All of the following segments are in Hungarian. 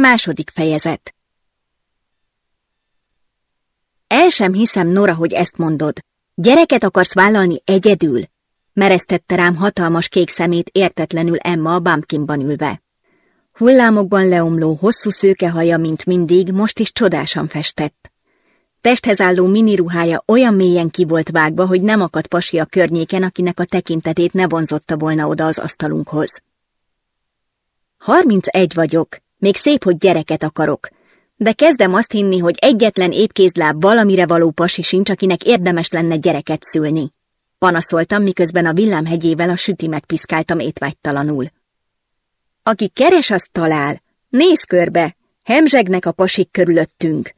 Második fejezet El sem hiszem, Nora, hogy ezt mondod. Gyereket akarsz vállalni egyedül? Meresztette rám hatalmas kék szemét értetlenül Emma a bumpkinban ülve. Hullámokban leomló, hosszú szőke haja, mint mindig, most is csodásan festett. Testhez álló miniruhája olyan mélyen ki volt vágva, hogy nem akadt pasi a környéken, akinek a tekintetét ne vonzotta volna oda az asztalunkhoz. Harminc egy vagyok, még szép, hogy gyereket akarok, de kezdem azt hinni, hogy egyetlen épkézláb valamire való pasi sincs, akinek érdemes lenne gyereket szülni. Panaszoltam, miközben a villámhegyével a sütimet piszkáltam étvágytalanul. Aki keres, azt talál. Nézz körbe, hemzsegnek a pasik körülöttünk.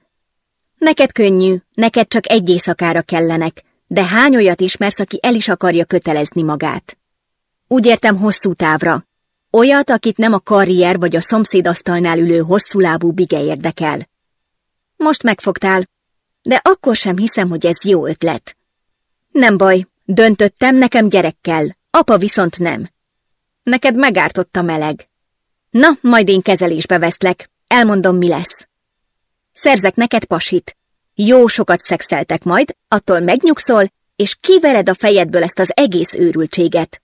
Neked könnyű, neked csak egy éjszakára kellenek, de hány olyat ismersz, aki el is akarja kötelezni magát? Úgy értem hosszú távra. Olyat, akit nem a karrier vagy a szomszédasztalnál ülő hosszúlábú bige érdekel. Most megfogtál, de akkor sem hiszem, hogy ez jó ötlet. Nem baj, döntöttem, nekem gyerek kell, apa viszont nem. Neked megártott a meleg. Na, majd én kezelésbe veszlek, elmondom, mi lesz. Szerzek neked pasit. Jó sokat szexeltek majd, attól megnyugszol, és kivered a fejedből ezt az egész őrültséget.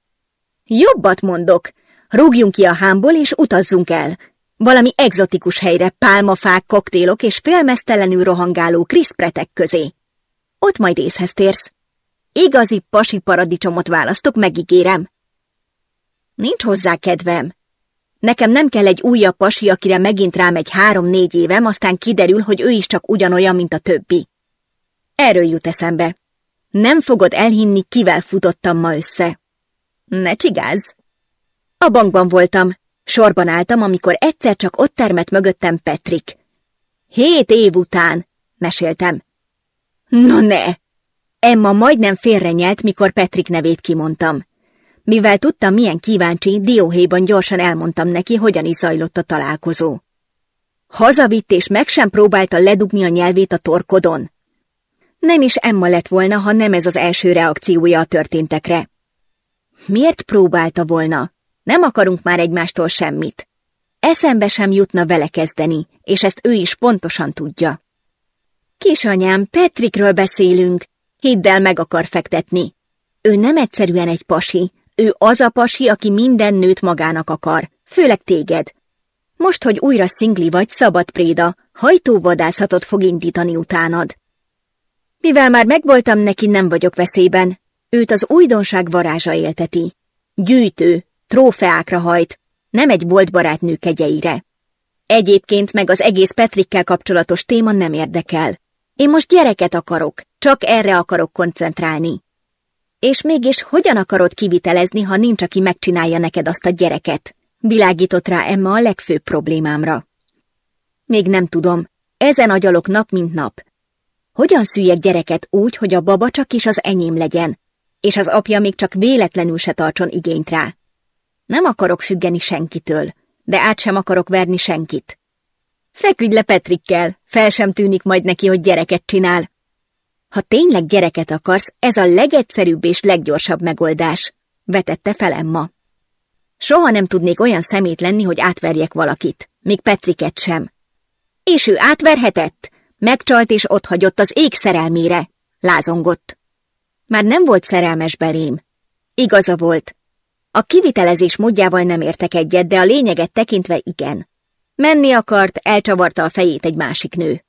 Jobbat mondok, rúgjunk ki a hámból és utazzunk el. Valami egzotikus helyre, pálmafák, koktélok és félmeztelenül rohangáló kriszpretek közé. Ott majd észhez térsz. Igazi pasi paradicsomot választok, megígérem. Nincs hozzá kedvem. Nekem nem kell egy újabb pasi, akire megint rám egy három-négy évem, aztán kiderül, hogy ő is csak ugyanolyan, mint a többi. Erről jut eszembe. Nem fogod elhinni, kivel futottam ma össze. Ne csigáz! A bankban voltam. Sorban álltam, amikor egyszer csak ott termett mögöttem Petrik. Hét év után, meséltem. No ne! Emma majdnem félrenyelt, mikor Petrik nevét kimondtam. Mivel tudtam, milyen kíváncsi, dióhéjban gyorsan elmondtam neki, hogyan is zajlott a találkozó. Hazavitt és meg sem próbálta ledugni a nyelvét a torkodon. Nem is Emma lett volna, ha nem ez az első reakciója a történtekre. Miért próbálta volna? Nem akarunk már egymástól semmit. Eszembe sem jutna vele kezdeni, és ezt ő is pontosan tudja. Kisanyám, Petrikről beszélünk. Hidd el, meg akar fektetni. Ő nem egyszerűen egy pasi, ő az a pasi, aki minden nőt magának akar, főleg téged. Most, hogy újra szingli vagy, szabad préda, hajtóvadászatot fog indítani utánad. Mivel már megvoltam neki, nem vagyok veszélyben. Őt az újdonság varázsa élteti. Gyűjtő, trófeákra hajt, nem egy volt barátnő kegyeire. Egyébként meg az egész Petrikkel kapcsolatos téma nem érdekel. Én most gyereket akarok, csak erre akarok koncentrálni. És mégis hogyan akarod kivitelezni, ha nincs, aki megcsinálja neked azt a gyereket? Világított rá Emma a legfőbb problémámra. Még nem tudom. Ezen agyalok nap, mint nap. Hogyan szüljek gyereket úgy, hogy a baba csak is az enyém legyen, és az apja még csak véletlenül se tartson igényt rá? Nem akarok függeni senkitől, de át sem akarok verni senkit. Feküdj le Petrikkel, fel sem tűnik majd neki, hogy gyereket csinál. Ha tényleg gyereket akarsz, ez a legegyszerűbb és leggyorsabb megoldás, vetette fel Emma. Soha nem tudnék olyan szemét lenni, hogy átverjek valakit, még Petriket sem. És ő átverhetett, megcsalt és otthagyott az ég szerelmére, lázongott. Már nem volt szerelmes belém. Igaza volt. A kivitelezés módjával nem értek egyet, de a lényeget tekintve igen. Menni akart, elcsavarta a fejét egy másik nő.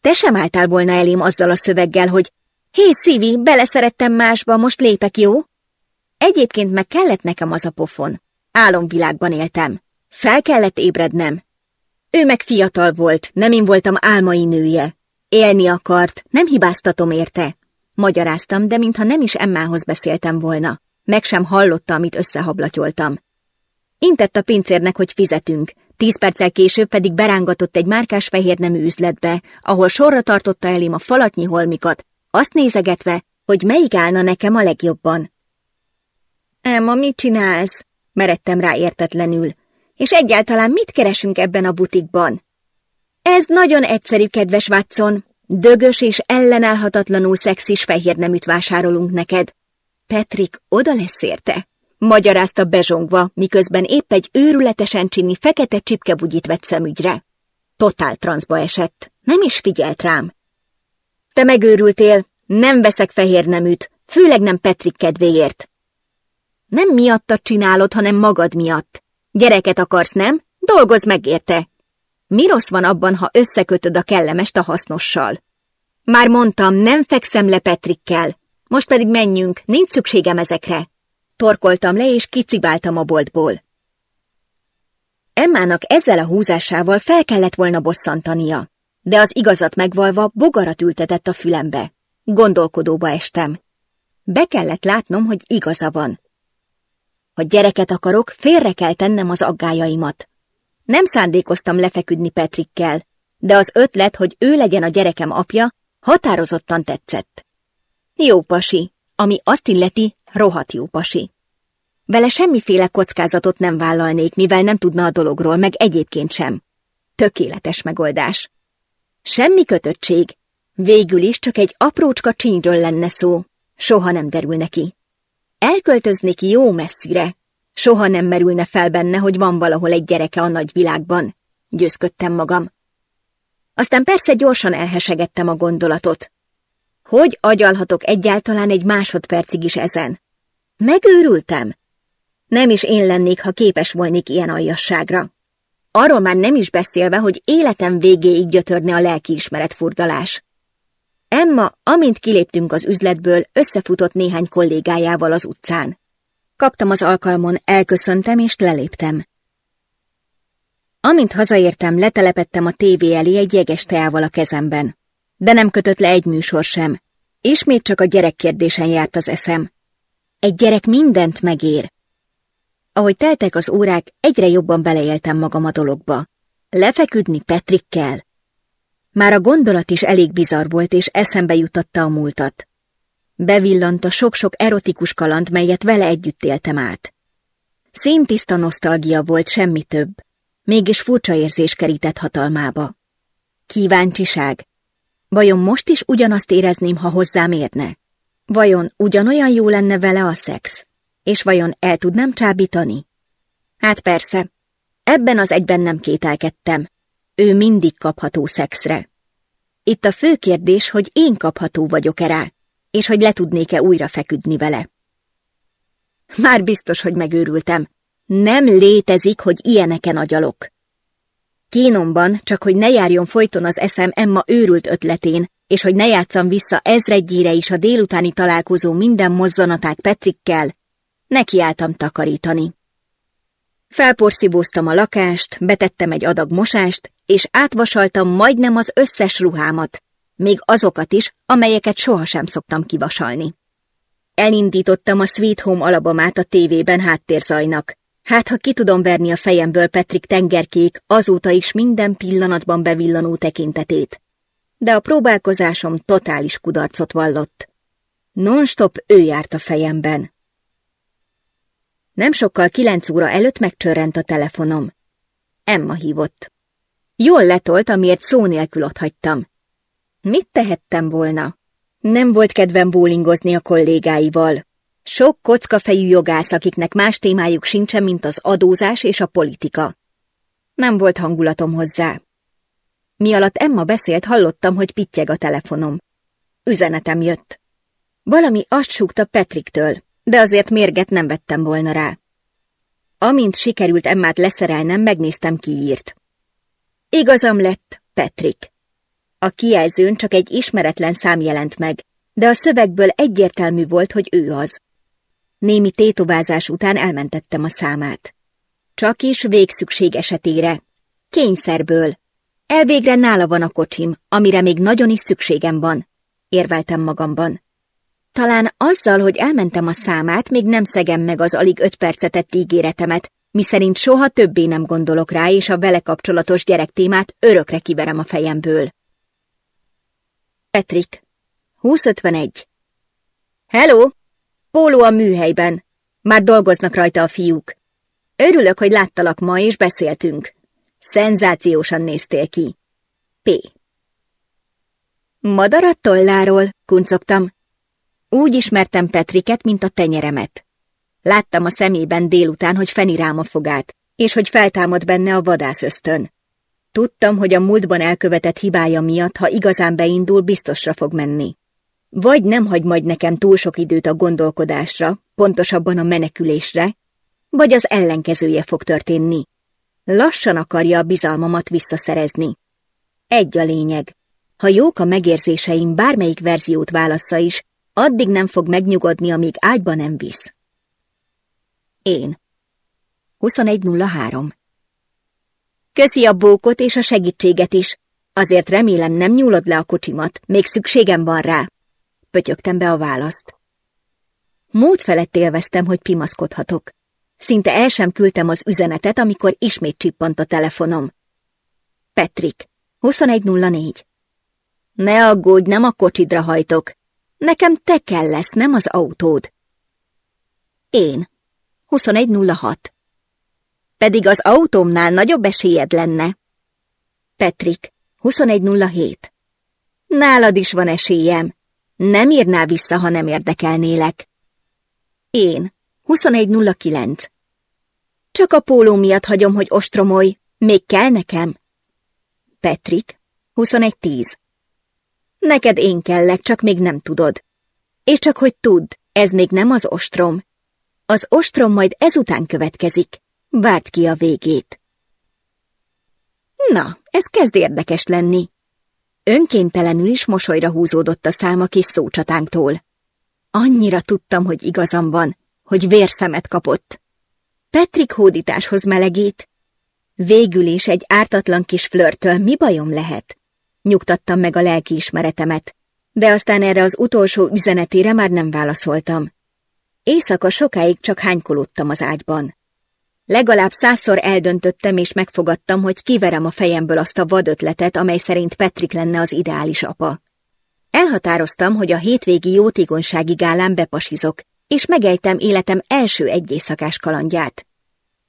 Te sem álltál volna elém azzal a szöveggel, hogy Hé, Szívi, beleszerettem másba, most lépek, jó? Egyébként meg kellett nekem az a pofon. Álomvilágban éltem. Fel kellett ébrednem. Ő meg fiatal volt, nem én voltam álmai nője. Élni akart, nem hibáztatom érte. Magyaráztam, de mintha nem is Emmához beszéltem volna. Meg sem hallotta, amit összehablatyoltam. Intett a pincérnek, hogy fizetünk, Tíz perccel később pedig berángatott egy márkás fehér nemű üzletbe, ahol sorra tartotta elém a falatnyi holmikat, azt nézegetve, hogy melyik állna nekem a legjobban. Emma, mit csinálsz? Meredtem rá értetlenül. És egyáltalán mit keresünk ebben a butikban? Ez nagyon egyszerű, kedves Watson. Dögös és ellenállhatatlanul szexis fehér neműt vásárolunk neked. Petrik oda lesz érte magyarázta bezsongva, miközben épp egy őrületesen csinni fekete csipkebugyit vett szemügyre. totál transzba esett, nem is figyelt rám. Te megőrültél, nem veszek fehér neműt, főleg nem Petrik kedvéért. Nem miattad csinálod, hanem magad miatt. Gyereket akarsz, nem? Dolgozz meg érte. Mi rossz van abban, ha összekötöd a kellemest a hasznossal? Már mondtam, nem fekszem le Petrikkel. Most pedig menjünk, nincs szükségem ezekre. Torkoltam le, és kicibáltam a boltból. Emmának ezzel a húzásával fel kellett volna bosszantania, de az igazat megvalva bogarat ültetett a fülembe. Gondolkodóba estem. Be kellett látnom, hogy igaza van. Ha gyereket akarok, félre kell tennem az aggájaimat. Nem szándékoztam lefeküdni Petrikkel, de az ötlet, hogy ő legyen a gyerekem apja, határozottan tetszett. Jó pasi, ami azt illeti, rohadt jó pasi. Vele semmiféle kockázatot nem vállalnék, mivel nem tudna a dologról, meg egyébként sem. Tökéletes megoldás. Semmi kötöttség. Végül is csak egy aprócska csínyről lenne szó. Soha nem derül neki. Elköltöznék jó messzire. Soha nem merülne fel benne, hogy van valahol egy gyereke a nagy világban. Győzködtem magam. Aztán persze gyorsan elhesegettem a gondolatot. Hogy agyalhatok egyáltalán egy másodpercig is ezen? Megőrültem? Nem is én lennék, ha képes volnék ilyen aljasságra. Arról már nem is beszélve, hogy életem végéig gyötörne a lelkiismeret furdalás. Emma, amint kiléptünk az üzletből, összefutott néhány kollégájával az utcán. Kaptam az alkalmon, elköszöntem és leléptem. Amint hazaértem, letelepettem a tévé elé egy jeges teával a kezemben. De nem kötött le egy műsor sem. Ismét csak a gyerek kérdésen járt az eszem. Egy gyerek mindent megér. Ahogy teltek az órák, egyre jobban beleéltem magam a dologba. Lefeküdni Petrikkel. Már a gondolat is elég bizarr volt, és eszembe jutatta a múltat. Bevillant a sok-sok erotikus kaland, melyet vele együtt éltem át. Színtiszta nosztalgia volt, semmi több. Mégis furcsa érzés kerített hatalmába. Kíváncsiság. Vajon most is ugyanazt érezném, ha hozzám érne? Vajon ugyanolyan jó lenne vele a szex? És vajon el tudnám csábítani? Hát persze, ebben az egyben nem kételkedtem. Ő mindig kapható szexre. Itt a fő kérdés, hogy én kapható vagyok-e rá, és hogy le tudnék-e újra feküdni vele. Már biztos, hogy megőrültem. Nem létezik, hogy ilyeneken agyalok. Kínomban, csak hogy ne járjon folyton az eszem Emma őrült ötletén, és hogy ne játszam vissza ezredjére is a délutáni találkozó minden mozzanatát Petrikkel, nekiálltam takarítani. Felporszívóztam a lakást, betettem egy adag mosást, és átvasaltam majdnem az összes ruhámat, még azokat is, amelyeket sohasem szoktam kivasalni. Elindítottam a Sweet Home alabamát a tévében háttérzajnak. Hát, ha ki tudom verni a fejemből Petrik tengerkék azóta is minden pillanatban bevillanó tekintetét. De a próbálkozásom totális kudarcot vallott. Non-stop ő járt a fejemben. Nem sokkal kilenc óra előtt megcsörrent a telefonom. Emma hívott. Jól letolt, amiért szó nélkül otthagytam. Mit tehettem volna? Nem volt kedvem bólingozni a kollégáival. Sok kockafejű jogász, akiknek más témájuk sincsen, mint az adózás és a politika. Nem volt hangulatom hozzá. Mi alatt Emma beszélt, hallottam, hogy pittyeg a telefonom. Üzenetem jött. Valami azt súgta Petriktől, de azért mérget nem vettem volna rá. Amint sikerült Emmát leszerelnem, megnéztem ki írt. Igazam lett, Petrik. A kijelzőn csak egy ismeretlen szám jelent meg, de a szövegből egyértelmű volt, hogy ő az. Némi tétovázás után elmentettem a számát. Csak is végszükség esetére. Kényszerből. Elvégre nála van a kocsim, amire még nagyon is szükségem van. Érveltem magamban. Talán azzal, hogy elmentem a számát, még nem szegem meg az alig öt percet tett ígéretemet, miszerint soha többé nem gondolok rá, és a vele kapcsolatos gyerektémát örökre kiverem a fejemből. Petrik, 2051 Hello! Póló a műhelyben. Már dolgoznak rajta a fiúk. Örülök, hogy láttalak ma, és beszéltünk. Szenzációsan néztél ki. P. Madarat tolláról, kuncogtam. Úgy ismertem Petriket, mint a tenyeremet. Láttam a szemében délután, hogy feni rám a fogát, és hogy feltámad benne a vadász ösztön. Tudtam, hogy a múltban elkövetett hibája miatt, ha igazán beindul, biztosra fog menni. Vagy nem hagy majd nekem túl sok időt a gondolkodásra, pontosabban a menekülésre, vagy az ellenkezője fog történni. Lassan akarja a bizalmamat visszaszerezni. Egy a lényeg. Ha jók a megérzéseim, bármelyik verziót válassza is, addig nem fog megnyugodni, amíg ágyba nem visz. Én. 21.03 Köszi a bókot és a segítséget is. Azért remélem nem nyúlod le a kocsimat, még szükségem van rá. Pötyögtem be a választ. Múlt felett élveztem, hogy pimaszkodhatok. Szinte el sem küldtem az üzenetet, amikor ismét csippant a telefonom. Petrik, 2104. Ne aggódj, nem a kocsidra hajtok. Nekem te kell lesz, nem az autód. Én, 2106. Pedig az autómnál nagyobb esélyed lenne. Petrik, 2107. Nálad is van esélyem. Nem írnál vissza, ha nem érdekelnélek. Én, 2109. Csak a póló miatt hagyom, hogy ostromolj. Még kell nekem? Petrik, 2110. Neked én kellek, csak még nem tudod. És csak hogy tudd, ez még nem az ostrom. Az ostrom majd ezután következik. Várt ki a végét. Na, ez kezd érdekes lenni. Önkéntelenül is mosolyra húzódott a száma kis szócsatánktól. Annyira tudtam, hogy igazam van, hogy vérszemet kapott. Petrik hódításhoz melegít. Végül is egy ártatlan kis flörtől mi bajom lehet? Nyugtattam meg a lelkiismeretemet, de aztán erre az utolsó üzenetére már nem válaszoltam. Éjszaka sokáig csak hánykolódtam az ágyban. Legalább százszor eldöntöttem és megfogadtam, hogy kiverem a fejemből azt a vadötletet, amely szerint Petrik lenne az ideális apa. Elhatároztam, hogy a hétvégi jótékonysági gálán bepasizok, és megejtem életem első egyészakás kalandját.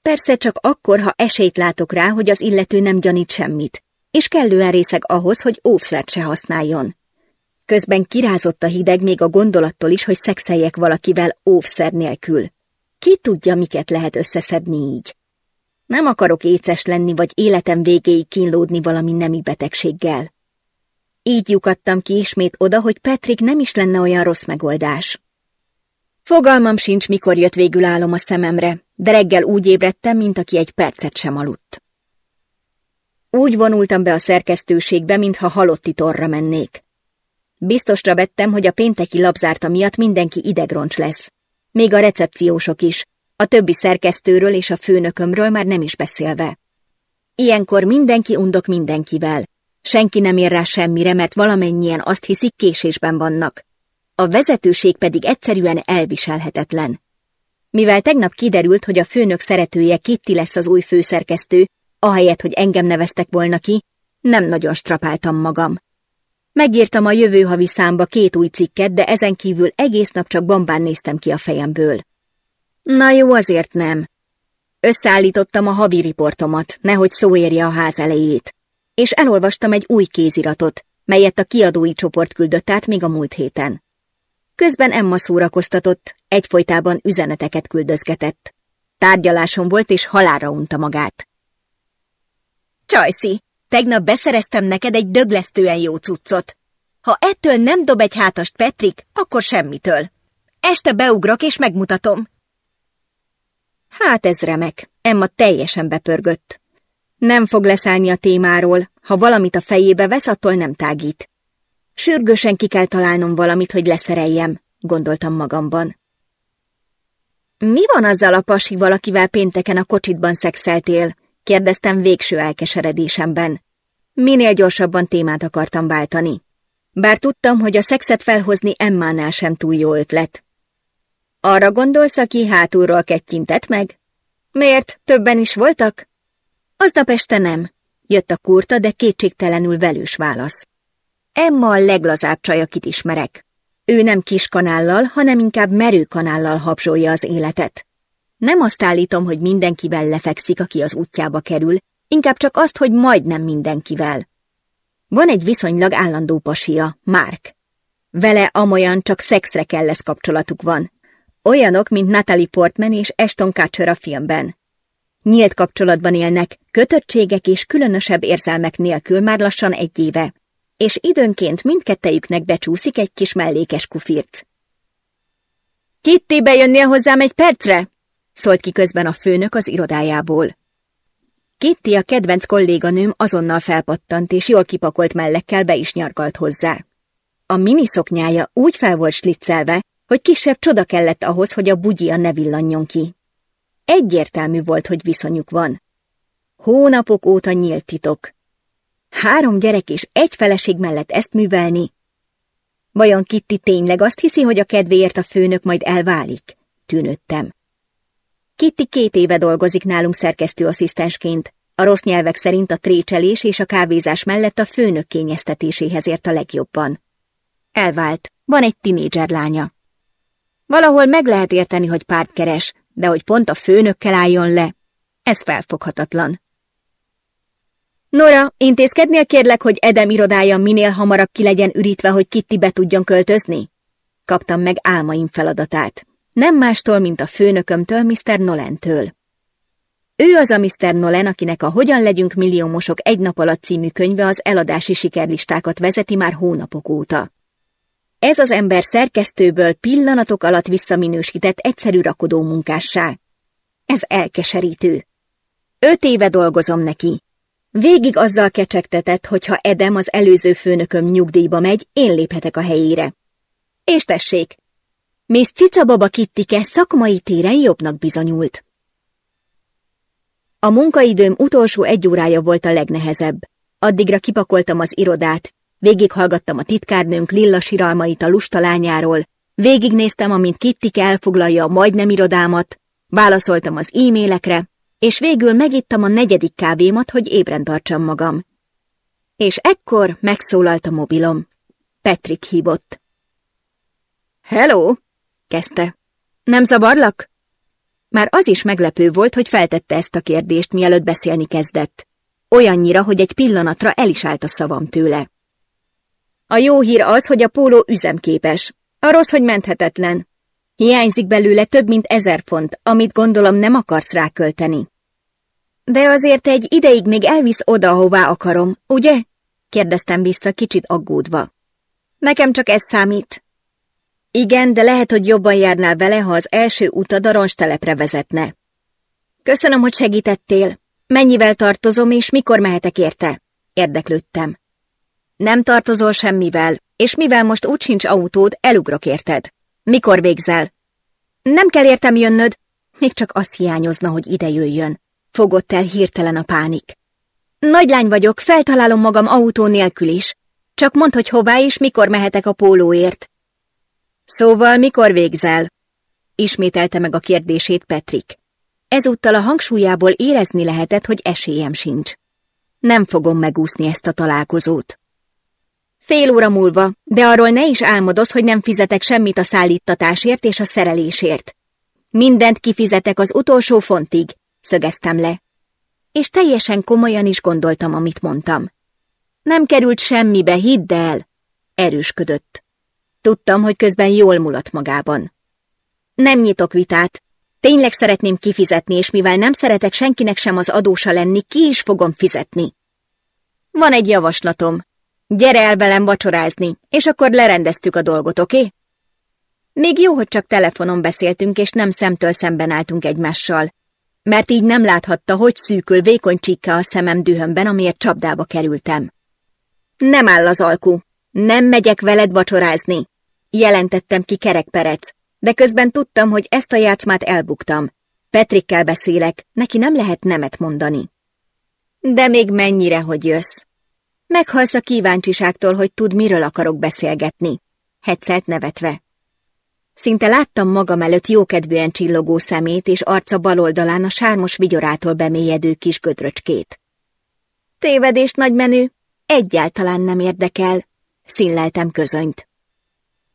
Persze csak akkor, ha esélyt látok rá, hogy az illető nem gyanít semmit, és kellően részeg ahhoz, hogy óvszert se használjon. Közben kirázott a hideg még a gondolattól is, hogy szexeljek valakivel óvszer nélkül. Ki tudja, miket lehet összeszedni így? Nem akarok éces lenni, vagy életem végéig kínlódni valami nemi betegséggel. Így lyukadtam ki ismét oda, hogy Petrik nem is lenne olyan rossz megoldás. Fogalmam sincs, mikor jött végül álom a szememre, de reggel úgy ébredtem, mint aki egy percet sem aludt. Úgy vonultam be a szerkesztőségbe, mintha halotti torra mennék. Biztosra vettem, hogy a pénteki labzárta miatt mindenki idegroncs lesz. Még a recepciósok is, a többi szerkesztőről és a főnökömről már nem is beszélve. Ilyenkor mindenki undok mindenkivel. Senki nem ér rá semmire, mert valamennyien azt hiszik késésben vannak. A vezetőség pedig egyszerűen elviselhetetlen. Mivel tegnap kiderült, hogy a főnök szeretője Kitty lesz az új főszerkesztő, ahelyett, hogy engem neveztek volna ki, nem nagyon strapáltam magam. Megírtam a jövő havi számba két új cikket, de ezen kívül egész nap csak bombán néztem ki a fejemből. Na jó, azért nem. Összeállítottam a havi riportomat, nehogy szó érje a ház elejét, és elolvastam egy új kéziratot, melyet a kiadói csoport küldött át még a múlt héten. Közben Emma szórakoztatott, egyfolytában üzeneteket küldözgetett. Tárgyalásom volt, és halára unta magát. Csajszi, Tegnap beszereztem neked egy döglesztően jó cuccot. Ha ettől nem dob egy hátast Petrik, akkor semmitől. Este beugrok és megmutatom. Hát ez remek. Emma teljesen bepörgött. Nem fog leszállni a témáról, ha valamit a fejébe vesz, attól nem tágít. Sürgősen ki kell találnom valamit, hogy leszereljem, gondoltam magamban. Mi van azzal a pasival, akivel pénteken a kocsitban szexeltél? Kérdeztem végső elkeseredésemben. Minél gyorsabban témát akartam váltani. Bár tudtam, hogy a szexet felhozni Emmánál sem túl jó ötlet. Arra gondolsz, aki hátulról kettyintett meg? Miért? Többen is voltak? Aznap este nem. Jött a kurta, de kétségtelenül velős válasz. Emma a leglazább csaj, akit ismerek. Ő nem kis kanállal, hanem inkább merő kanállal habzsolja az életet. Nem azt állítom, hogy mindenkivel lefekszik, aki az útjába kerül, inkább csak azt, hogy majdnem mindenkivel. Van egy viszonylag állandó pasia, Mark. Vele amolyan csak szexre kell lesz kapcsolatuk van. Olyanok, mint Natalie Portman és Ashton Kutcher a filmben. Nyílt kapcsolatban élnek, kötöttségek és különösebb érzelmek nélkül már lassan egy éve, és időnként mindkettejüknek becsúszik egy kis mellékes kufirc. Kitty, bejönnél hozzám egy percre? Szólt ki közben a főnök az irodájából. Kitty, a kedvenc kolléganőm azonnal felpattant, és jól kipakolt mellekkel be is nyargalt hozzá. A miniszoknyája úgy fel volt sliccelve, hogy kisebb csoda kellett ahhoz, hogy a bugyia ne villanjon ki. Egyértelmű volt, hogy viszonyuk van. Hónapok óta nyílt titok. Három gyerek és egy feleség mellett ezt művelni. Vajon Kitty tényleg azt hiszi, hogy a kedvéért a főnök majd elválik? Tűnődtem. Kitty két éve dolgozik nálunk szerkesztőasszisztensként. A rossz nyelvek szerint a trécselés és a kávézás mellett a főnök kényeztetéséhez ért a legjobban. Elvált, van egy tinédzser lánya. Valahol meg lehet érteni, hogy párt keres, de hogy pont a főnökkel álljon le, ez felfoghatatlan. Nora, intézkednél kérlek, hogy Edem irodája minél hamarabb ki legyen ürítve, hogy Kitty be tudjon költözni? Kaptam meg álmaim feladatát. Nem mástól, mint a főnökömtől, Mr. Nolentől. Ő az a Mr. Nolan, akinek a Hogyan legyünk milliómosok egy nap alatt című könyve az eladási sikerlistákat vezeti már hónapok óta. Ez az ember szerkesztőből pillanatok alatt visszaminősített egyszerű rakodó munkássá. Ez elkeserítő. Öt éve dolgozom neki. Végig azzal kecsegtetett, hogy ha Edem az előző főnököm nyugdíjba megy, én léphetek a helyére. És tessék, Miss Cicababa Kittike szakmai téren jobbnak bizonyult. A munkaidőm utolsó egy órája volt a legnehezebb. Addigra kipakoltam az irodát, Végighallgattam a titkárnőnk lilla siralmait a lusta lányáról, végignéztem, amint Kittike elfoglalja a majdnem irodámat, válaszoltam az e-mailekre, és végül megittam a negyedik kávémat, hogy ébren tartsam magam. És ekkor megszólalt a mobilom. Patrick hívott. Hello, kezdte. Nem zavarlak? Már az is meglepő volt, hogy feltette ezt a kérdést, mielőtt beszélni kezdett. Olyannyira, hogy egy pillanatra el is állt a szavam tőle. A jó hír az, hogy a póló üzemképes. A rossz, hogy menthetetlen. Hiányzik belőle több mint ezer font, amit gondolom nem akarsz rákölteni. De azért egy ideig még elvisz oda, hová akarom, ugye? kérdeztem vissza kicsit aggódva. Nekem csak ez számít. Igen, de lehet, hogy jobban járnál vele, ha az első utad a ronstelepre vezetne. Köszönöm, hogy segítettél. Mennyivel tartozom, és mikor mehetek érte? Érdeklődtem. Nem tartozol semmivel, és mivel most úgy sincs autód, elugrok érted. Mikor végzel? Nem kell értem jönnöd, még csak azt hiányozna, hogy ide jöjjön. Fogott el hirtelen a pánik. Nagylány vagyok, feltalálom magam autó nélkül is. Csak mondd, hogy hová és mikor mehetek a pólóért. Szóval mikor végzel? Ismételte meg a kérdését Petrik. Ezúttal a hangsúlyából érezni lehetett, hogy esélyem sincs. Nem fogom megúszni ezt a találkozót. Fél óra múlva, de arról ne is álmodoz, hogy nem fizetek semmit a szállítatásért és a szerelésért. Mindent kifizetek az utolsó fontig, szögeztem le. És teljesen komolyan is gondoltam, amit mondtam. Nem került semmibe, hidd el, erősködött. Tudtam, hogy közben jól mulat magában. Nem nyitok vitát. Tényleg szeretném kifizetni, és mivel nem szeretek senkinek sem az adósa lenni, ki is fogom fizetni. Van egy javaslatom, Gyere el velem vacsorázni, és akkor lerendeztük a dolgot, oké? Okay? Még jó, hogy csak telefonon beszéltünk, és nem szemtől szemben álltunk egymással, mert így nem láthatta, hogy szűkül vékony csíkka a szemem dühömben, amiért csapdába kerültem. Nem áll az alku, nem megyek veled vacsorázni, jelentettem ki kerekperec, de közben tudtam, hogy ezt a játszmát elbuktam. Petrikkel beszélek, neki nem lehet nemet mondani. De még mennyire, hogy jössz? Meghalsz a kíváncsiságtól, hogy tud, miről akarok beszélgetni. Hetszelt nevetve. Szinte láttam magam előtt jókedvűen csillogó szemét és arca bal oldalán a sármos vigyorától bemélyedő kis gödröcskét. Tévedést, nagymenő, egyáltalán nem érdekel, színleltem közönyt.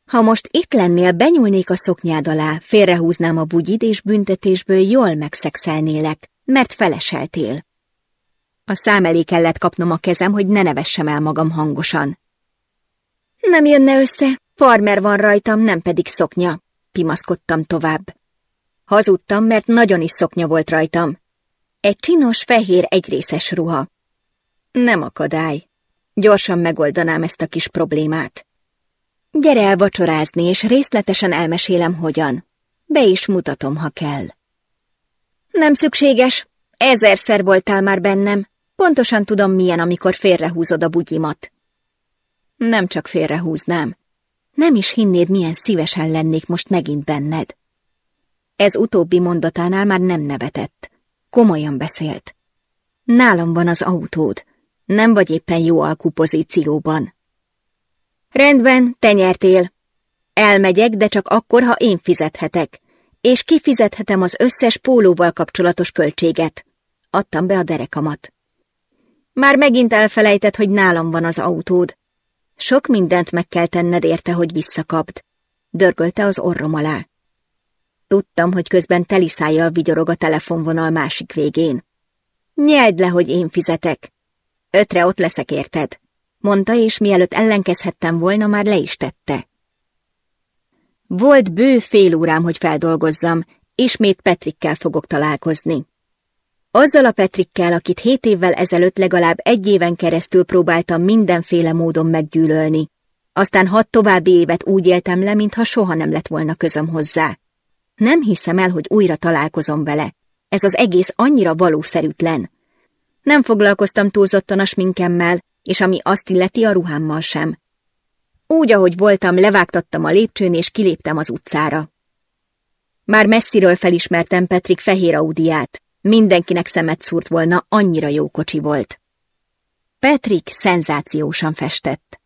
Ha most itt lennél, benyúlnék a szoknyád alá, félrehúznám a bugyid, és büntetésből jól megszexelnélek, mert feleseltél. A szám elé kellett kapnom a kezem, hogy ne nevessem el magam hangosan. Nem jönne össze, farmer van rajtam, nem pedig szoknya, pimaszkodtam tovább. Hazudtam, mert nagyon is szoknya volt rajtam. Egy csinos, fehér, egyrészes ruha. Nem akadály. Gyorsan megoldanám ezt a kis problémát. Gyere el vacsorázni, és részletesen elmesélem, hogyan. Be is mutatom, ha kell. Nem szükséges. Ezerszer voltál már bennem. Pontosan tudom, milyen, amikor félrehúzod a bugyimat. Nem csak félrehúznám. Nem is hinnéd, milyen szívesen lennék most megint benned. Ez utóbbi mondatánál már nem nevetett. Komolyan beszélt. Nálam van az autód. Nem vagy éppen jó alkupozícióban. Rendben, te nyertél. Elmegyek, de csak akkor, ha én fizethetek. És kifizethetem az összes pólóval kapcsolatos költséget. Adtam be a derekamat. Már megint elfelejtett, hogy nálam van az autód. Sok mindent meg kell tenned érte, hogy visszakapd. Dörgölte az orrom alá. Tudtam, hogy közben teliszájjal vigyorog a telefonvonal másik végén. Nyeld le, hogy én fizetek. Ötre ott leszek érted, mondta, és mielőtt ellenkezhettem volna, már le is tette. Volt bő fél órám, hogy feldolgozzam, ismét Petrikkel fogok találkozni. Azzal a Petrikkel, akit hét évvel ezelőtt legalább egy éven keresztül próbáltam mindenféle módon meggyűlölni. Aztán hat további évet úgy éltem le, mintha soha nem lett volna közöm hozzá. Nem hiszem el, hogy újra találkozom vele. Ez az egész annyira valószerűtlen. Nem foglalkoztam túlzottan a sminkemmel, és ami azt illeti a ruhámmal sem. Úgy, ahogy voltam, levágtattam a lépcsőn, és kiléptem az utcára. Már messziről felismertem Petrik fehér Audiát. Mindenkinek szemet szúrt volna, annyira jó kocsi volt. Petrik szenzációsan festett.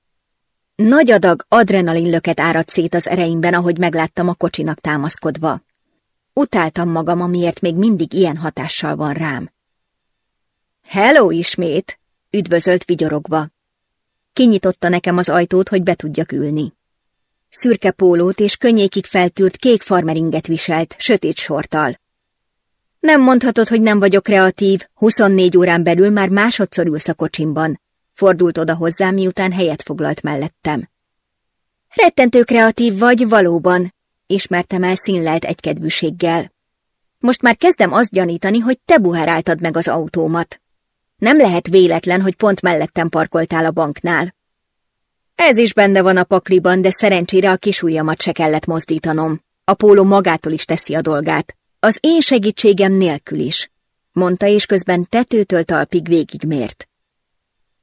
Nagy adag adrenalinlöket áradt szét az ereimben, ahogy megláttam a kocsinak támaszkodva. Utáltam magam, amiért még mindig ilyen hatással van rám. Hello ismét! üdvözölt vigyorogva. Kinyitotta nekem az ajtót, hogy be tudjak ülni. Szürke pólót és könnyékig feltűrt kék farmeringet viselt, sötét sortal. Nem mondhatod, hogy nem vagyok kreatív, 24 órán belül már másodszor ülsz a kocsimban. Fordult oda hozzám, miután helyet foglalt mellettem. Rettentő kreatív vagy, valóban, ismertem el színlelt egykedvűséggel. Most már kezdem azt gyanítani, hogy te buháráltad meg az autómat. Nem lehet véletlen, hogy pont mellettem parkoltál a banknál. Ez is benne van a pakliban, de szerencsére a kis ujjamat se kellett mozdítanom. A póló magától is teszi a dolgát. Az én segítségem nélkül is, mondta, és közben tetőtől talpig végigmért.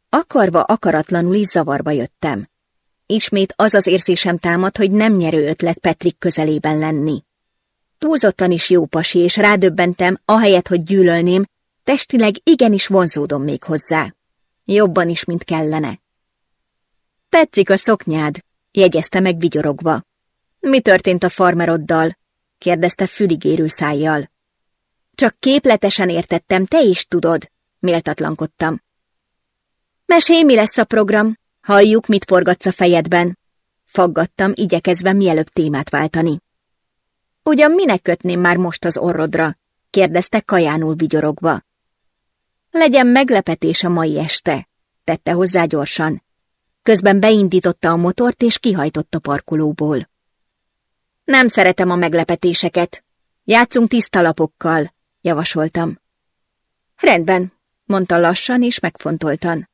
Akarva akaratlanul is zavarba jöttem. Ismét az az érzésem támad, hogy nem nyerő ötlet Petrik közelében lenni. Túlzottan is jó pasi, és rádöbbentem, ahelyett, hogy gyűlölném, testileg igenis vonzódom még hozzá. Jobban is, mint kellene. Tetszik a szoknyád, jegyezte meg vigyorogva. Mi történt a farmeroddal? kérdezte füligérő szájjal. Csak képletesen értettem, te is tudod, méltatlankodtam. Mesélj, mi lesz a program? Halljuk, mit forgatsz a fejedben. Faggattam, igyekezve mielőbb témát váltani. Ugyan minek kötném már most az orrodra? kérdezte kajánul vigyorogva. Legyen meglepetés a mai este, tette hozzá gyorsan. Közben beindította a motort és kihajtott a parkolóból. Nem szeretem a meglepetéseket. Játszunk tiszta lapokkal, javasoltam. Rendben, mondta lassan és megfontoltan.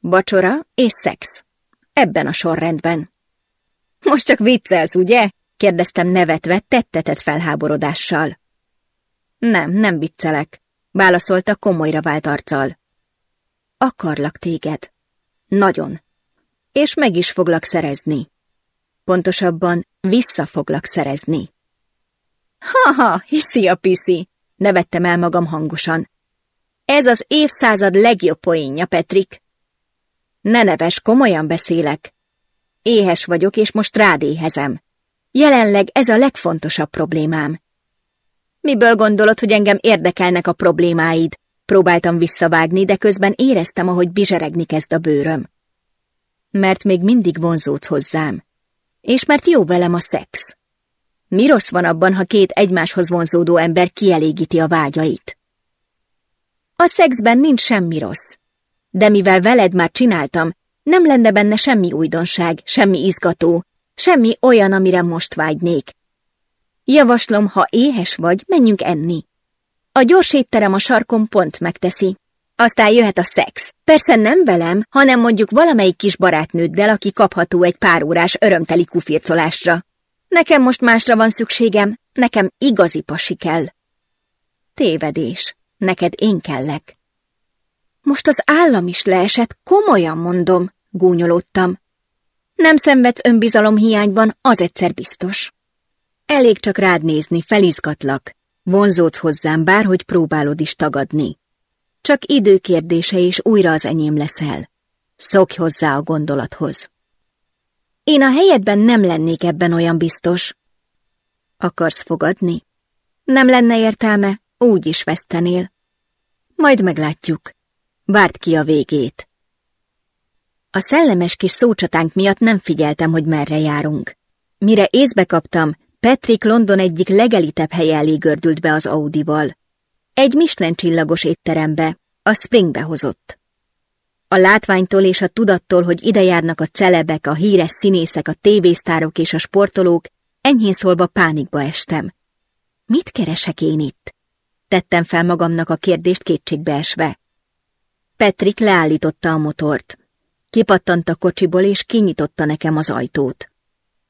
Bacsora és szex. Ebben a sorrendben. Most csak viccelsz, ugye? kérdeztem nevetve, tettetett felháborodással. Nem, nem viccelek, válaszolta komolyra vált arccal. Akarlak téged. Nagyon. És meg is foglak szerezni. Pontosabban vissza foglak szerezni. Ha-ha, hiszi a piszi, nevettem el magam hangosan. Ez az évszázad legjobb poénja, Petrik. Ne neves, komolyan beszélek. Éhes vagyok, és most rád éhezem. Jelenleg ez a legfontosabb problémám. Miből gondolod, hogy engem érdekelnek a problémáid? Próbáltam visszavágni, de közben éreztem, ahogy bizseregni kezd a bőröm. Mert még mindig vonzódsz hozzám. És mert jó velem a szex. Mi rossz van abban, ha két egymáshoz vonzódó ember kielégíti a vágyait? A szexben nincs semmi rossz. De mivel veled már csináltam, nem lenne benne semmi újdonság, semmi izgató, semmi olyan, amire most vágynék. Javaslom, ha éhes vagy, menjünk enni. A gyors étterem a sarkon pont megteszi. Aztán jöhet a szex. Persze nem velem, hanem mondjuk valamelyik kis barátnőddel, aki kapható egy pár órás örömteli kufircolásra. Nekem most másra van szükségem, nekem igazi pasi kell. Tévedés. Neked én kellek. Most az állam is leesett, komolyan mondom, gúnyolódtam. Nem szenvedsz önbizalom hiányban, az egyszer biztos. Elég csak rád nézni, felizgatlak. Vonzódsz hozzám, bárhogy próbálod is tagadni. Csak időkérdése és újra az enyém leszel. Szokj hozzá a gondolathoz. Én a helyedben nem lennék ebben olyan biztos. Akarsz fogadni? Nem lenne értelme, úgy is vesztenél. Majd meglátjuk. Várd ki a végét. A szellemes kis szócsatánk miatt nem figyeltem, hogy merre járunk. Mire észbe kaptam, Patrick London egyik legelitebb helye elé gördült be az Audival. Egy Michelin csillagos étterembe, a Springbe hozott. A látványtól és a tudattól, hogy ide járnak a celebek, a híres színészek, a tévésztárok és a sportolók, enyhén szólva pánikba estem. Mit keresek én itt? Tettem fel magamnak a kérdést kétségbeesve. Petrik leállította a motort. Kipattant a kocsiból, és kinyitotta nekem az ajtót.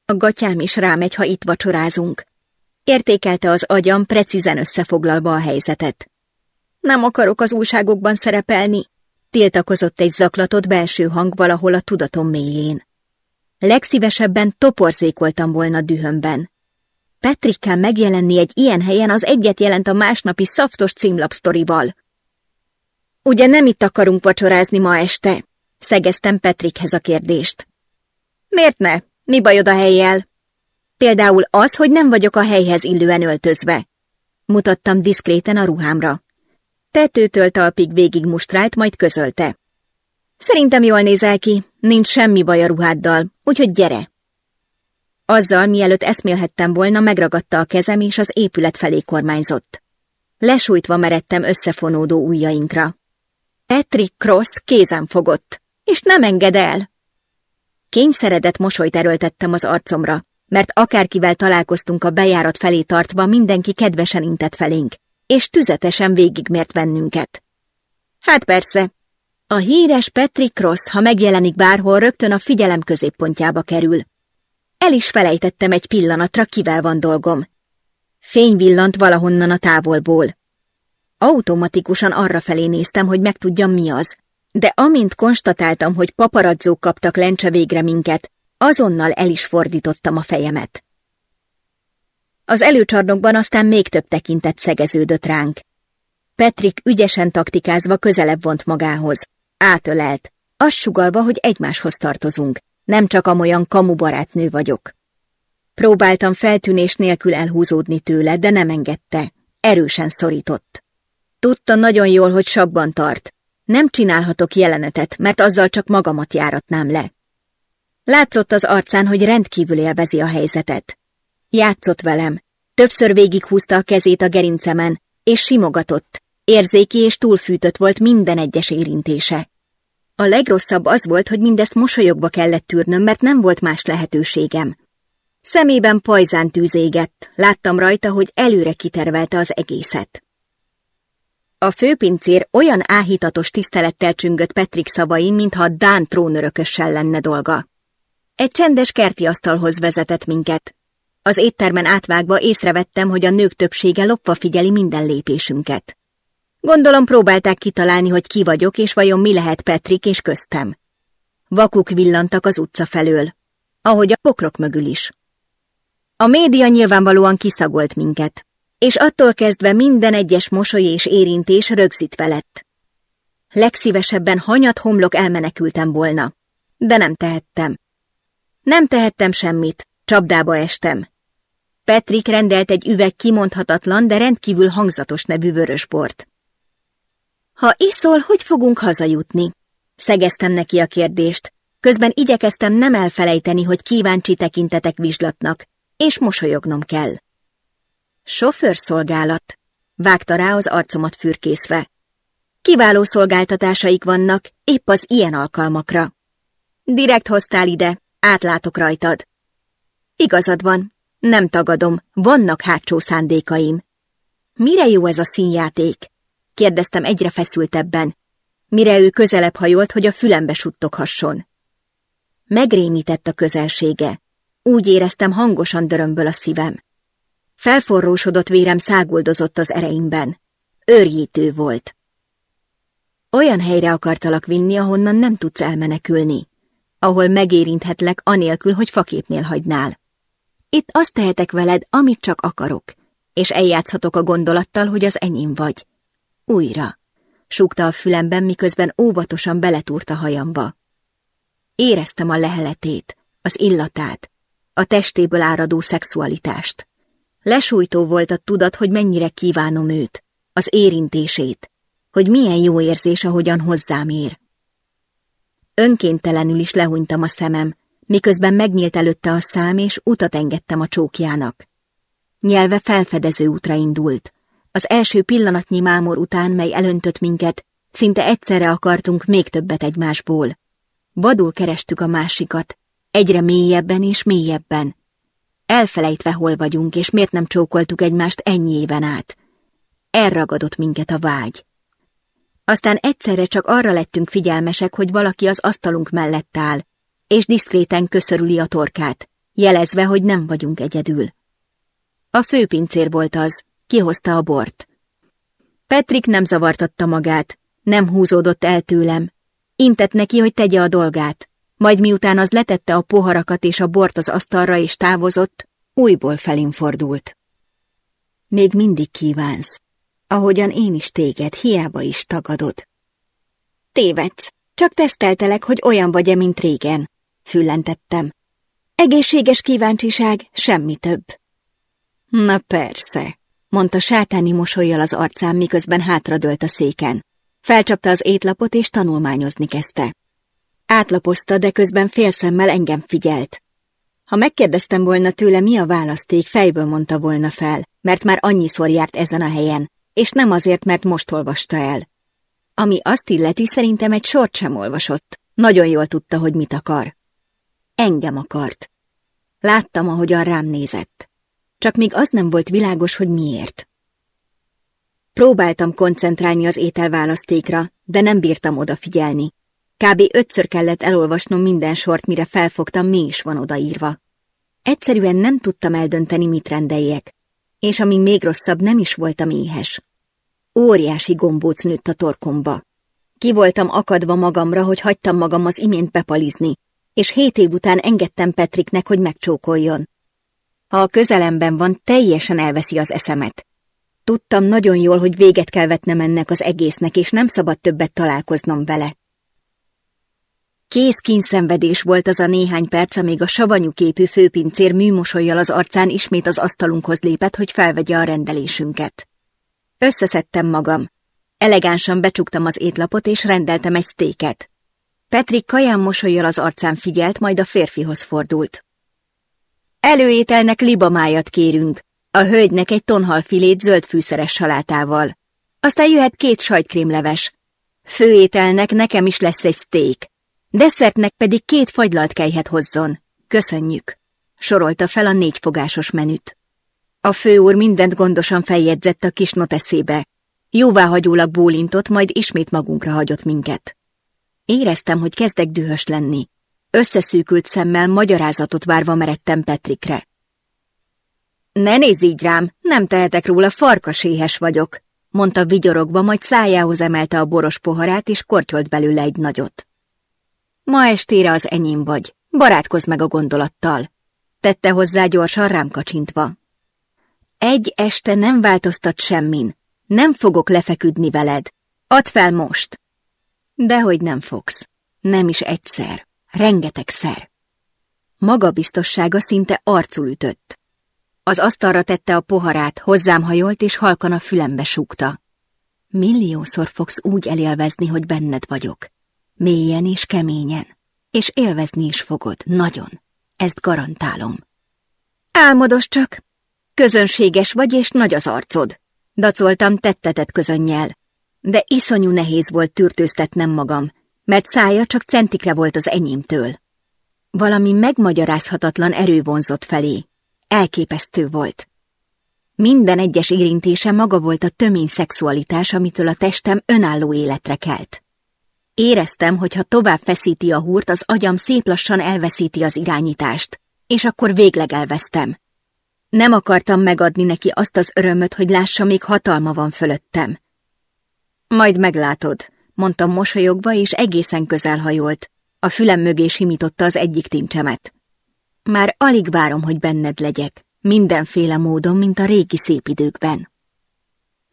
A gatyám is rámegy, ha itt vacsorázunk. Értékelte az agyam, precízen összefoglalva a helyzetet. Nem akarok az újságokban szerepelni, tiltakozott egy zaklatott belső hang valahol a tudatom mélyén. Legszívesebben toporzékoltam volna dühömben. Petrikkel megjelenni egy ilyen helyen az egyet jelent a másnapi szaftos címlapsztorival. Ugye nem itt akarunk vacsorázni ma este? Szegeztem Petrikhez a kérdést. Miért ne? Mi bajod a helyjel? Például az, hogy nem vagyok a helyhez illően öltözve. Mutattam diszkréten a ruhámra. Tetőtől talpig végig mustrált, majd közölte. Szerintem jól nézel ki, nincs semmi baj a ruháddal, úgyhogy gyere. Azzal, mielőtt eszmélhettem volna, megragadta a kezem, és az épület felé kormányzott. Lesújtva meredtem összefonódó ujjainkra. Patrick Cross kézem fogott, és nem enged el. Kényszeredett mosolyt erőltettem az arcomra, mert akárkivel találkoztunk a bejárat felé tartva, mindenki kedvesen intett felénk, és tüzetesen végigmért bennünket. Hát persze, a híres Patrick Cross, ha megjelenik bárhol, rögtön a figyelem középpontjába kerül. El is felejtettem egy pillanatra, kivel van dolgom. Fény villant valahonnan a távolból. Automatikusan arra felé néztem, hogy megtudjam mi az, de amint konstatáltam, hogy paparazzók kaptak lencse végre minket, azonnal el is fordítottam a fejemet. Az előcsarnokban aztán még több tekintet szegeződött ránk. Petrik ügyesen taktikázva közelebb vont magához. Átölelt, azt sugalva, hogy egymáshoz tartozunk, nem csak amolyan kamu barátnő vagyok. Próbáltam feltűnés nélkül elhúzódni tőle, de nem engedte. Erősen szorított. Tudta nagyon jól, hogy sakban tart. Nem csinálhatok jelenetet, mert azzal csak magamat járatnám le. Látszott az arcán, hogy rendkívül élvezi a helyzetet. Játszott velem, többször végighúzta a kezét a gerincemen, és simogatott, érzéki és túlfűtött volt minden egyes érintése. A legrosszabb az volt, hogy mindezt mosolyogva kellett tűrnöm, mert nem volt más lehetőségem. Szemében pajzán tűzégett, láttam rajta, hogy előre kitervelte az egészet. A főpincér olyan áhítatos tisztelettel csüngött Petrik szavain, mintha a Dán trónörökössel lenne dolga. Egy csendes kerti asztalhoz vezetett minket. Az éttermen átvágva észrevettem, hogy a nők többsége lopva figyeli minden lépésünket. Gondolom próbálták kitalálni, hogy ki vagyok, és vajon mi lehet Petrik és köztem. Vakuk villantak az utca felől, ahogy a pokrok mögül is. A média nyilvánvalóan kiszagolt minket, és attól kezdve minden egyes mosoly és érintés rögzítve lett. Legszívesebben hanyat homlok elmenekültem volna, de nem tehettem. Nem tehettem semmit, csapdába estem. Petrik rendelt egy üveg kimondhatatlan, de rendkívül hangzatos nevű vörösbort. Ha iszol, hogy fogunk hazajutni? Szegeztem neki a kérdést, közben igyekeztem nem elfelejteni, hogy kíváncsi tekintetek vizslatnak, és mosolyognom kell. Sofőrszolgálat, vágta rá az arcomat fürkészve. Kiváló szolgáltatásaik vannak, épp az ilyen alkalmakra. Direkt hoztál ide, átlátok rajtad. Igazad van, nem tagadom, vannak hátsó szándékaim. Mire jó ez a színjáték? Kérdeztem egyre feszültebben, mire ő közelebb hajolt, hogy a fülembe suttoghasson. Megrémített a közelsége. Úgy éreztem, hangosan dörömböl a szívem. Felforrósodott vérem száguldozott az ereimben. Őrjítő volt. Olyan helyre akartalak vinni, ahonnan nem tudsz elmenekülni, ahol megérinthetlek anélkül, hogy faképnél hagynál. Itt azt tehetek veled, amit csak akarok, és eljátszhatok a gondolattal, hogy az enyém vagy. Újra, súgta a fülemben, miközben óvatosan beletúrt a hajamba. Éreztem a leheletét, az illatát, a testéből áradó szexualitást. Lesújtó volt a tudat, hogy mennyire kívánom őt, az érintését, hogy milyen jó érzés, ahogyan hozzám ér. Önkéntelenül is lehúnytam a szemem, miközben megnyílt előtte a szám, és utat engedtem a csókjának. Nyelve felfedező útra indult. Az első pillanatnyi mámor után, mely elöntött minket, szinte egyszerre akartunk még többet egymásból. Vadul kerestük a másikat, egyre mélyebben és mélyebben. Elfelejtve hol vagyunk, és miért nem csókoltuk egymást ennyi éven át. Elragadott minket a vágy. Aztán egyszerre csak arra lettünk figyelmesek, hogy valaki az asztalunk mellett áll, és diszkréten köszörüli a torkát, jelezve, hogy nem vagyunk egyedül. A főpincér volt az, kihozta a bort. Petrik nem zavartatta magát, nem húzódott el tőlem. Intett neki, hogy tegye a dolgát, majd miután az letette a poharakat és a bort az asztalra és távozott, újból felén fordult. Még mindig kívánsz, ahogyan én is téged, hiába is tagadod. Tévedsz, csak teszteltelek, hogy olyan vagy-e, mint régen, füllentettem. Egészséges kíváncsiság, semmi több. Na persze, mondta sátáni mosolyjal az arcán, miközben hátradőlt a széken. Felcsapta az étlapot és tanulmányozni kezdte. Átlapozta, de közben félszemmel engem figyelt. Ha megkérdeztem volna tőle, mi a választék, fejből mondta volna fel, mert már annyiszor járt ezen a helyen, és nem azért, mert most olvasta el. Ami azt illeti, szerintem egy sort sem olvasott. Nagyon jól tudta, hogy mit akar. Engem akart. Láttam, ahogyan rám nézett. Csak még az nem volt világos, hogy miért. Próbáltam koncentrálni az ételválasztékra, de nem bírtam odafigyelni. Kb. ötször kellett elolvasnom minden sort, mire felfogtam, mi is van odaírva. Egyszerűen nem tudtam eldönteni, mit rendeljek, és ami még rosszabb, nem is voltam éhes. Óriási gombóc nőtt a torkomba. Ki voltam akadva magamra, hogy hagytam magam az imént bepalizni, és hét év után engedtem Petriknek, hogy megcsókoljon. Ha a közelemben van, teljesen elveszi az eszemet. Tudtam nagyon jól, hogy véget kell vetnem ennek az egésznek, és nem szabad többet találkoznom vele. Kész kínszenvedés volt az a néhány perc, amíg a savanyú képű főpincér műmosolyjal az arcán ismét az asztalunkhoz lépett, hogy felvegye a rendelésünket. Összeszedtem magam. Elegánsan becsuktam az étlapot, és rendeltem egy sztéket. Petrik kaján mosolyjal az arcán figyelt, majd a férfihoz fordult. Előételnek libamájat kérünk, a hölgynek egy tonhalfilét zöld fűszeres salátával. Aztán jöhet két sajtkrémleves. Főételnek nekem is lesz egy steak. Desszertnek pedig két fagylalt kejhet hozzon. Köszönjük. Sorolta fel a négyfogásos menüt. A főúr mindent gondosan feljegyzett a kis noteszébe. Jóváhagyólag bólintott, majd ismét magunkra hagyott minket. Éreztem, hogy kezdek dühös lenni. Összeszűkült szemmel magyarázatot várva meredtem Petrikre. Ne nézz így rám, nem tehetek róla, farkaséhes vagyok, mondta vigyorogva, majd szájához emelte a boros poharát, és kortyolt belőle egy nagyot. Ma estére az enyém vagy, barátkozz meg a gondolattal, tette hozzá gyorsan rám kacsintva. Egy este nem változtat semmin, nem fogok lefeküdni veled. Add fel most! Dehogy nem fogsz. Nem is egyszer. Rengetegszer. Magabiztossága szinte arcul ütött. Az asztalra tette a poharát, hozzám hajolt és halkan a fülembe súgta. Milliószor fogsz úgy elélvezni, hogy benned vagyok. Mélyen és keményen. És élvezni is fogod, nagyon. Ezt garantálom. Álmodos csak. Közönséges vagy, és nagy az arcod. Dacoltam tettetett közönnyel. De iszonyú nehéz volt tűrtőztetnem magam, mert szája csak centikre volt az enyémtől. Valami megmagyarázhatatlan erő vonzott felé. Elképesztő volt. Minden egyes érintése maga volt a tömény szexualitás, amitől a testem önálló életre kelt. Éreztem, hogy ha tovább feszíti a húrt, az agyam szép lassan elveszíti az irányítást, és akkor végleg elvesztem. Nem akartam megadni neki azt az örömöt, hogy lássa, még hatalma van fölöttem. Majd meglátod, mondtam mosolyogva, és egészen közel hajolt. A fülem mögé simította az egyik tincsemet. Már alig várom, hogy benned legyek, mindenféle módon, mint a régi szép időkben.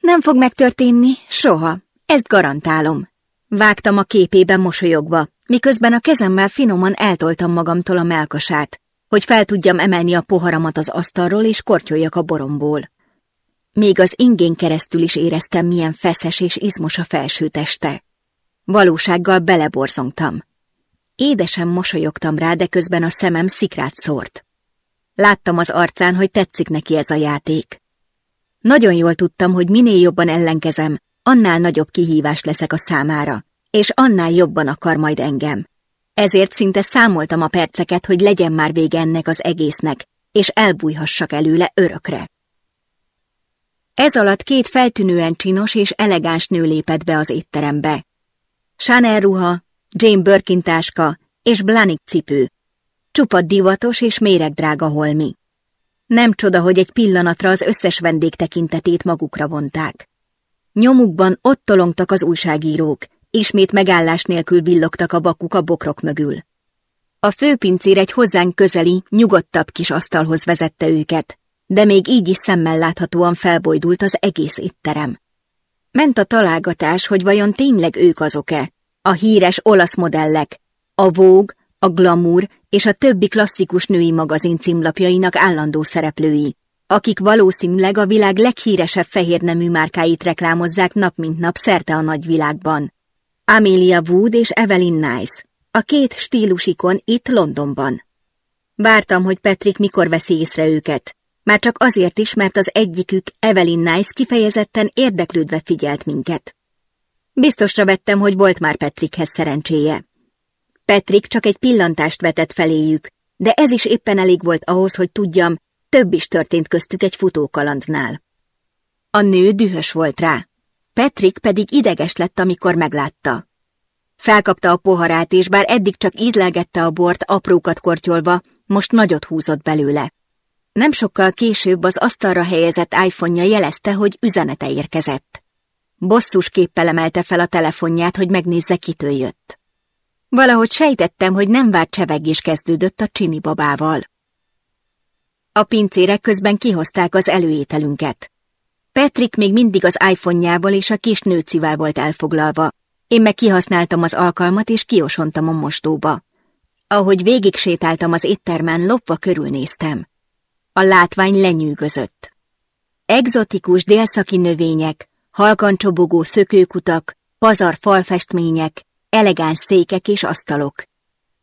Nem fog megtörténni, soha, ezt garantálom. Vágtam a képében mosolyogva, miközben a kezemmel finoman eltoltam magamtól a melkasát, hogy fel tudjam emelni a poharamat az asztalról és kortyoljak a boromból. Még az ingén keresztül is éreztem, milyen feszes és izmos a felső teste. Valósággal beleborzongtam. Édesen mosolyogtam rá, de közben a szemem szikrát szórt. Láttam az arcán, hogy tetszik neki ez a játék. Nagyon jól tudtam, hogy minél jobban ellenkezem, annál nagyobb kihívás leszek a számára, és annál jobban akar majd engem. Ezért szinte számoltam a perceket, hogy legyen már vége ennek az egésznek, és elbújhassak előle örökre. Ez alatt két feltűnően csinos és elegáns nő lépett be az étterembe. Chanel ruha, Jane Birkin táska és Blanik cipő. Csupa divatos és méregdrága holmi. Nem csoda, hogy egy pillanatra az összes vendég tekintetét magukra vonták. Nyomukban ott tolongtak az újságírók, ismét megállás nélkül villogtak a bakuk a bokrok mögül. A főpincér egy hozzánk közeli, nyugodtabb kis asztalhoz vezette őket, de még így is szemmel láthatóan felbojdult az egész étterem. Ment a találgatás, hogy vajon tényleg ők azok-e, a híres olasz modellek, a Vogue, a Glamour és a többi klasszikus női magazin címlapjainak állandó szereplői, akik valószínűleg a világ leghíresebb fehérnemű márkáit reklámozzák nap mint nap szerte a nagyvilágban. Amelia Wood és Evelyn Nice, a két stílusikon itt Londonban. Vártam, hogy Patrick mikor veszi észre őket, már csak azért is, mert az egyikük, Evelyn Nice kifejezetten érdeklődve figyelt minket. Biztosra vettem, hogy volt már Patrickhez szerencséje. Patrick csak egy pillantást vetett feléjük, de ez is éppen elég volt ahhoz, hogy tudjam, több is történt köztük egy futókalandnál. A nő dühös volt rá, Patrick pedig ideges lett, amikor meglátta. Felkapta a poharát, és bár eddig csak ízlelgette a bort aprókat kortyolva, most nagyot húzott belőle. Nem sokkal később az asztalra helyezett iPhone-ja jelezte, hogy üzenete érkezett. Bosszus képpel emelte fel a telefonját, hogy megnézze, kitől jött. Valahogy sejtettem, hogy nem várt csevegés kezdődött a csini babával. A pincérek közben kihozták az előételünket. Patrick még mindig az iPhone-jával és a kis nőcivel volt elfoglalva. Én meg kihasználtam az alkalmat és kiosontam a mosdóba. Ahogy végig sétáltam az éttermen, lopva körülnéztem. A látvány lenyűgözött. Egzotikus délszaki növények, halkan csobogó szökőkutak, pazar falfestmények, elegáns székek és asztalok.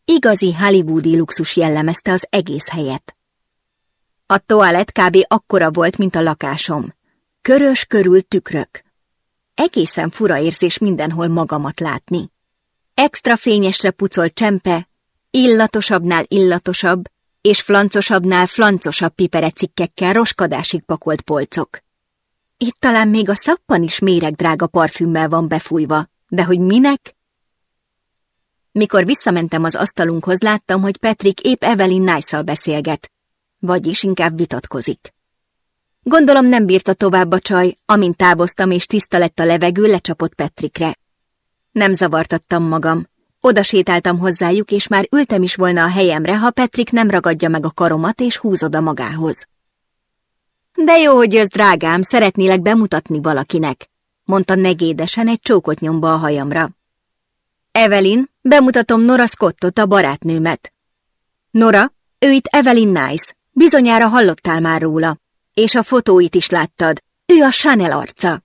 Igazi hollywoodi luxus jellemezte az egész helyet. A toalett kb. akkora volt, mint a lakásom. Körös körül tükrök. Egészen fura érzés mindenhol magamat látni. Extra fényesre pucolt csempe, illatosabbnál illatosabb, és flancosabbnál flancosabb piperecikkekkel roskadásig pakolt polcok. Itt talán még a szappan is méregdrága parfümmel van befújva, de hogy minek? Mikor visszamentem az asztalunkhoz, láttam, hogy Patrick épp Evelyn nice beszélget, vagyis inkább vitatkozik. Gondolom nem bírta tovább a csaj, amint távoztam és tiszta lett a levegő, lecsapott Petrikre. Nem zavartattam magam. Oda sétáltam hozzájuk, és már ültem is volna a helyemre, ha Petrik nem ragadja meg a karomat és húz oda magához. De jó, hogy jössz, drágám, szeretnélek bemutatni valakinek, mondta negédesen egy csókot nyomba a hajamra. Evelyn, bemutatom Nora Scottot, a barátnőmet. Nora, ő itt Evelyn Nice, bizonyára hallottál már róla. És a fotóit is láttad. Ő a Chanel arca.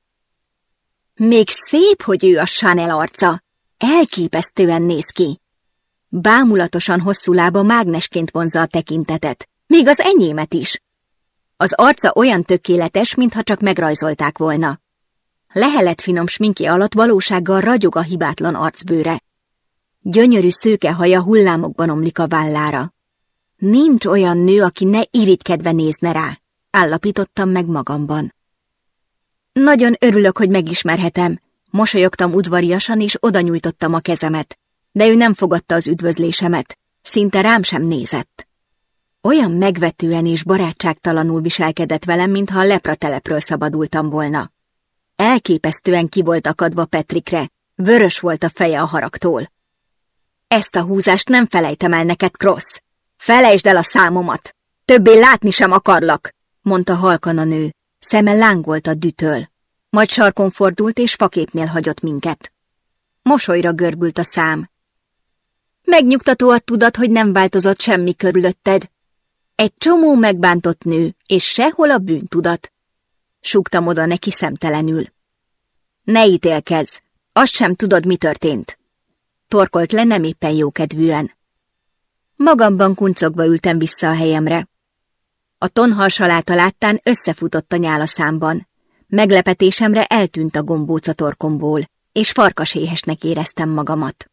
Még szép, hogy ő a Chanel arca. Elképesztően néz ki. Bámulatosan hosszú lába mágnesként vonza a tekintetet. Még az enyémet is. Az arca olyan tökéletes, mintha csak megrajzolták volna. Lehelet finom sminki alatt valósággal ragyog a hibátlan arcbőre. Gyönyörű szőke haja hullámokban omlik a vállára. Nincs olyan nő, aki ne irigykedve nézne rá. állapítottam meg magamban. Nagyon örülök, hogy megismerhetem. Mosolyogtam udvariasan, és oda nyújtottam a kezemet, de ő nem fogadta az üdvözlésemet, szinte rám sem nézett. Olyan megvetően és barátságtalanul viselkedett velem, mintha a lepratelepről szabadultam volna. Elképesztően ki volt akadva Petrikre, vörös volt a feje a haragtól. Ezt a húzást nem felejtem el neked, Cross. Felejtsd el a számomat! Többé látni sem akarlak, mondta halkan a nő. Szeme lángolt a dütől. Majd sarkon fordult és faképnél hagyott minket. Mosolyra görbült a szám. Megnyugtató a tudat, hogy nem változott semmi körülötted. Egy csomó megbántott nő, és sehol a bűntudat. Súgtam oda neki szemtelenül. Ne ítélkezz, azt sem tudod, mi történt. Torkolt le nem éppen jókedvűen. Magamban kuncogva ültem vissza a helyemre. A tonhal saláta láttán összefutott a nyál a számban. Meglepetésemre eltűnt a gombóc a torkomból, és farkaséhesnek éreztem magamat.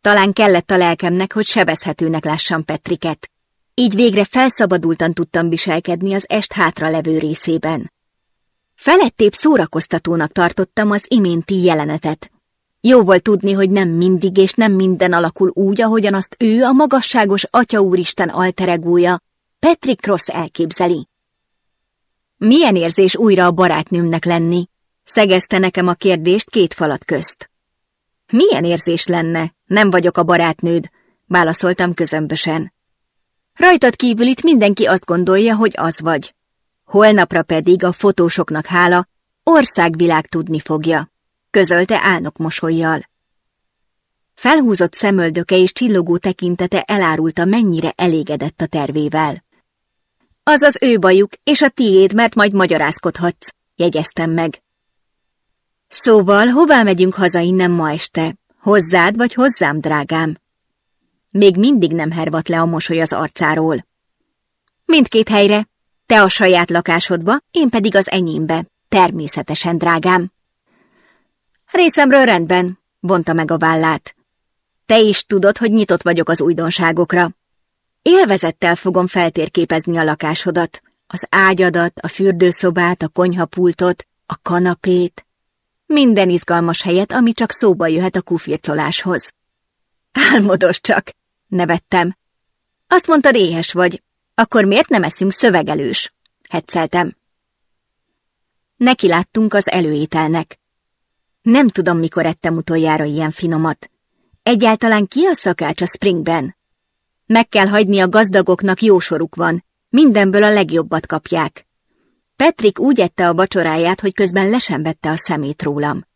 Talán kellett a lelkemnek, hogy sebezhetőnek lássam Petriket. Így végre felszabadultan tudtam viselkedni az est hátra levő részében. Felettébb szórakoztatónak tartottam az iménti jelenetet. Jó volt tudni, hogy nem mindig és nem minden alakul úgy, ahogyan azt ő, a magasságos Atya Úristen alteregúja, Patrick Cross elképzeli. Milyen érzés újra a barátnőmnek lenni? Szegezte nekem a kérdést két falat közt. Milyen érzés lenne? Nem vagyok a barátnőd, válaszoltam közömbösen. Rajtad kívül itt mindenki azt gondolja, hogy az vagy. Holnapra pedig a fotósoknak hála országvilág tudni fogja, közölte álnok mosolyjal. Felhúzott szemöldöke és csillogó tekintete elárulta, mennyire elégedett a tervével. Az az ő bajuk, és a tiéd, mert majd magyarázkodhatsz, jegyeztem meg. Szóval, hová megyünk haza innen ma este? Hozzád vagy hozzám, drágám? Még mindig nem hervat le a mosoly az arcáról. Mindkét helyre, te a saját lakásodba, én pedig az enyémbe, természetesen, drágám. Részemről rendben, vonta meg a vállát. Te is tudod, hogy nyitott vagyok az újdonságokra. Élvezettel fogom feltérképezni a lakásodat, az ágyadat, a fürdőszobát, a konyhapultot, a kanapét, minden izgalmas helyet, ami csak szóba jöhet a kufircoláshoz. Álmodos csak, nevettem. Azt mondtad, éhes vagy. Akkor miért nem eszünk szövegelős? Hetszeltem. Neki láttunk az előételnek. Nem tudom, mikor ettem utoljára ilyen finomat. Egyáltalán ki a szakács a Springben? Meg kell hagyni a gazdagoknak jó soruk van, mindenből a legjobbat kapják. Petrik úgy ette a vacsoráját, hogy közben le sem vette a szemét rólam.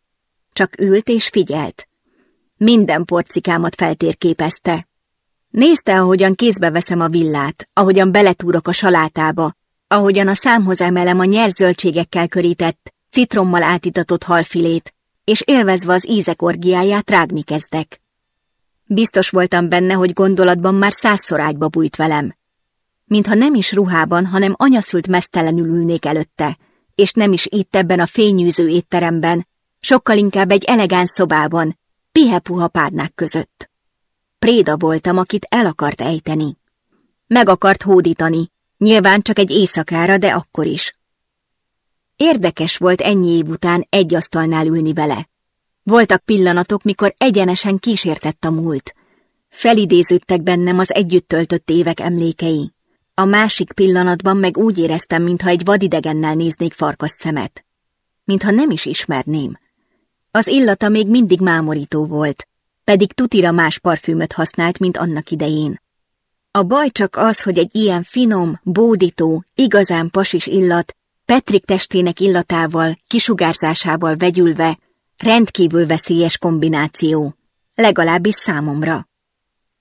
Csak ült és figyelt. Minden porcikámat feltérképezte. Nézte, ahogyan kézbe veszem a villát, ahogyan beletúrok a salátába, ahogyan a számhoz emelem a nyerzöldségekkel körített, citrommal átitatott halfilét, és élvezve az ízek orgiáját rágni kezdek. Biztos voltam benne, hogy gondolatban már százszor ágyba bújt velem. Mintha nem is ruhában, hanem anyaszült mesztelenül ülnék előtte, és nem is itt ebben a fényűző étteremben, sokkal inkább egy elegáns szobában, pihe-puha párnák között. Préda voltam, akit el akart ejteni. Meg akart hódítani, nyilván csak egy éjszakára, de akkor is. Érdekes volt ennyi év után egy asztalnál ülni vele. Voltak pillanatok, mikor egyenesen kísértett a múlt. Felidéződtek bennem az együtt töltött évek emlékei. A másik pillanatban meg úgy éreztem, mintha egy vadidegennel néznék farkas szemet. Mintha nem is ismerném. Az illata még mindig mámorító volt, pedig tutira más parfümöt használt, mint annak idején. A baj csak az, hogy egy ilyen finom, bódító, igazán pasis illat, Petrik testének illatával, kisugárzásával vegyülve, rendkívül veszélyes kombináció, legalábbis számomra.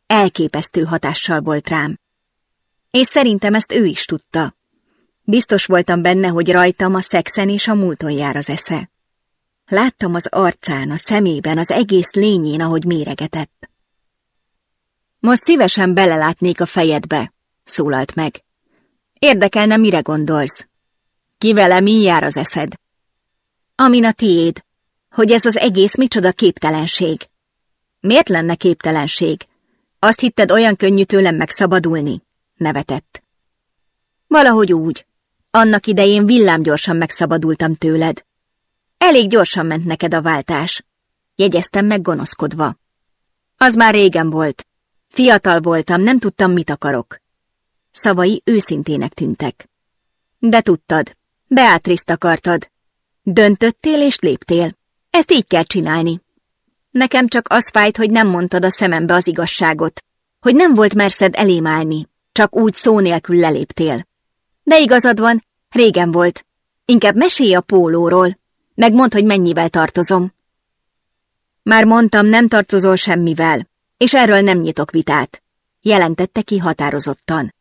Elképesztő hatással volt rám. És szerintem ezt ő is tudta. Biztos voltam benne, hogy rajtam a szexen és a múlton jár az esze. Láttam az arcán, a szemében, az egész lényén, ahogy méregetett. Most szívesen belelátnék a fejedbe, szólalt meg. Érdekelne, mire gondolsz? Kivele mi jár az eszed? Amin a tiéd, hogy ez az egész micsoda képtelenség. Miért lenne képtelenség? Azt hitted olyan könnyű tőlem megszabadulni? Nevetett. Valahogy úgy. Annak idején villámgyorsan megszabadultam tőled. Elég gyorsan ment neked a váltás. Jegyeztem meg gonoszkodva. Az már régen volt. Fiatal voltam, nem tudtam, mit akarok. Szavai őszintének tűntek. De tudtad, Beátriszt akartad. Döntöttél és léptél. Ezt így kell csinálni. Nekem csak az fájt, hogy nem mondtad a szemembe az igazságot, hogy nem volt merszed elém állni, csak úgy szó nélkül leléptél. De igazad van, régen volt. Inkább mesélj a pólóról, meg mondd, hogy mennyivel tartozom. Már mondtam, nem tartozol semmivel, és erről nem nyitok vitát, jelentette ki határozottan.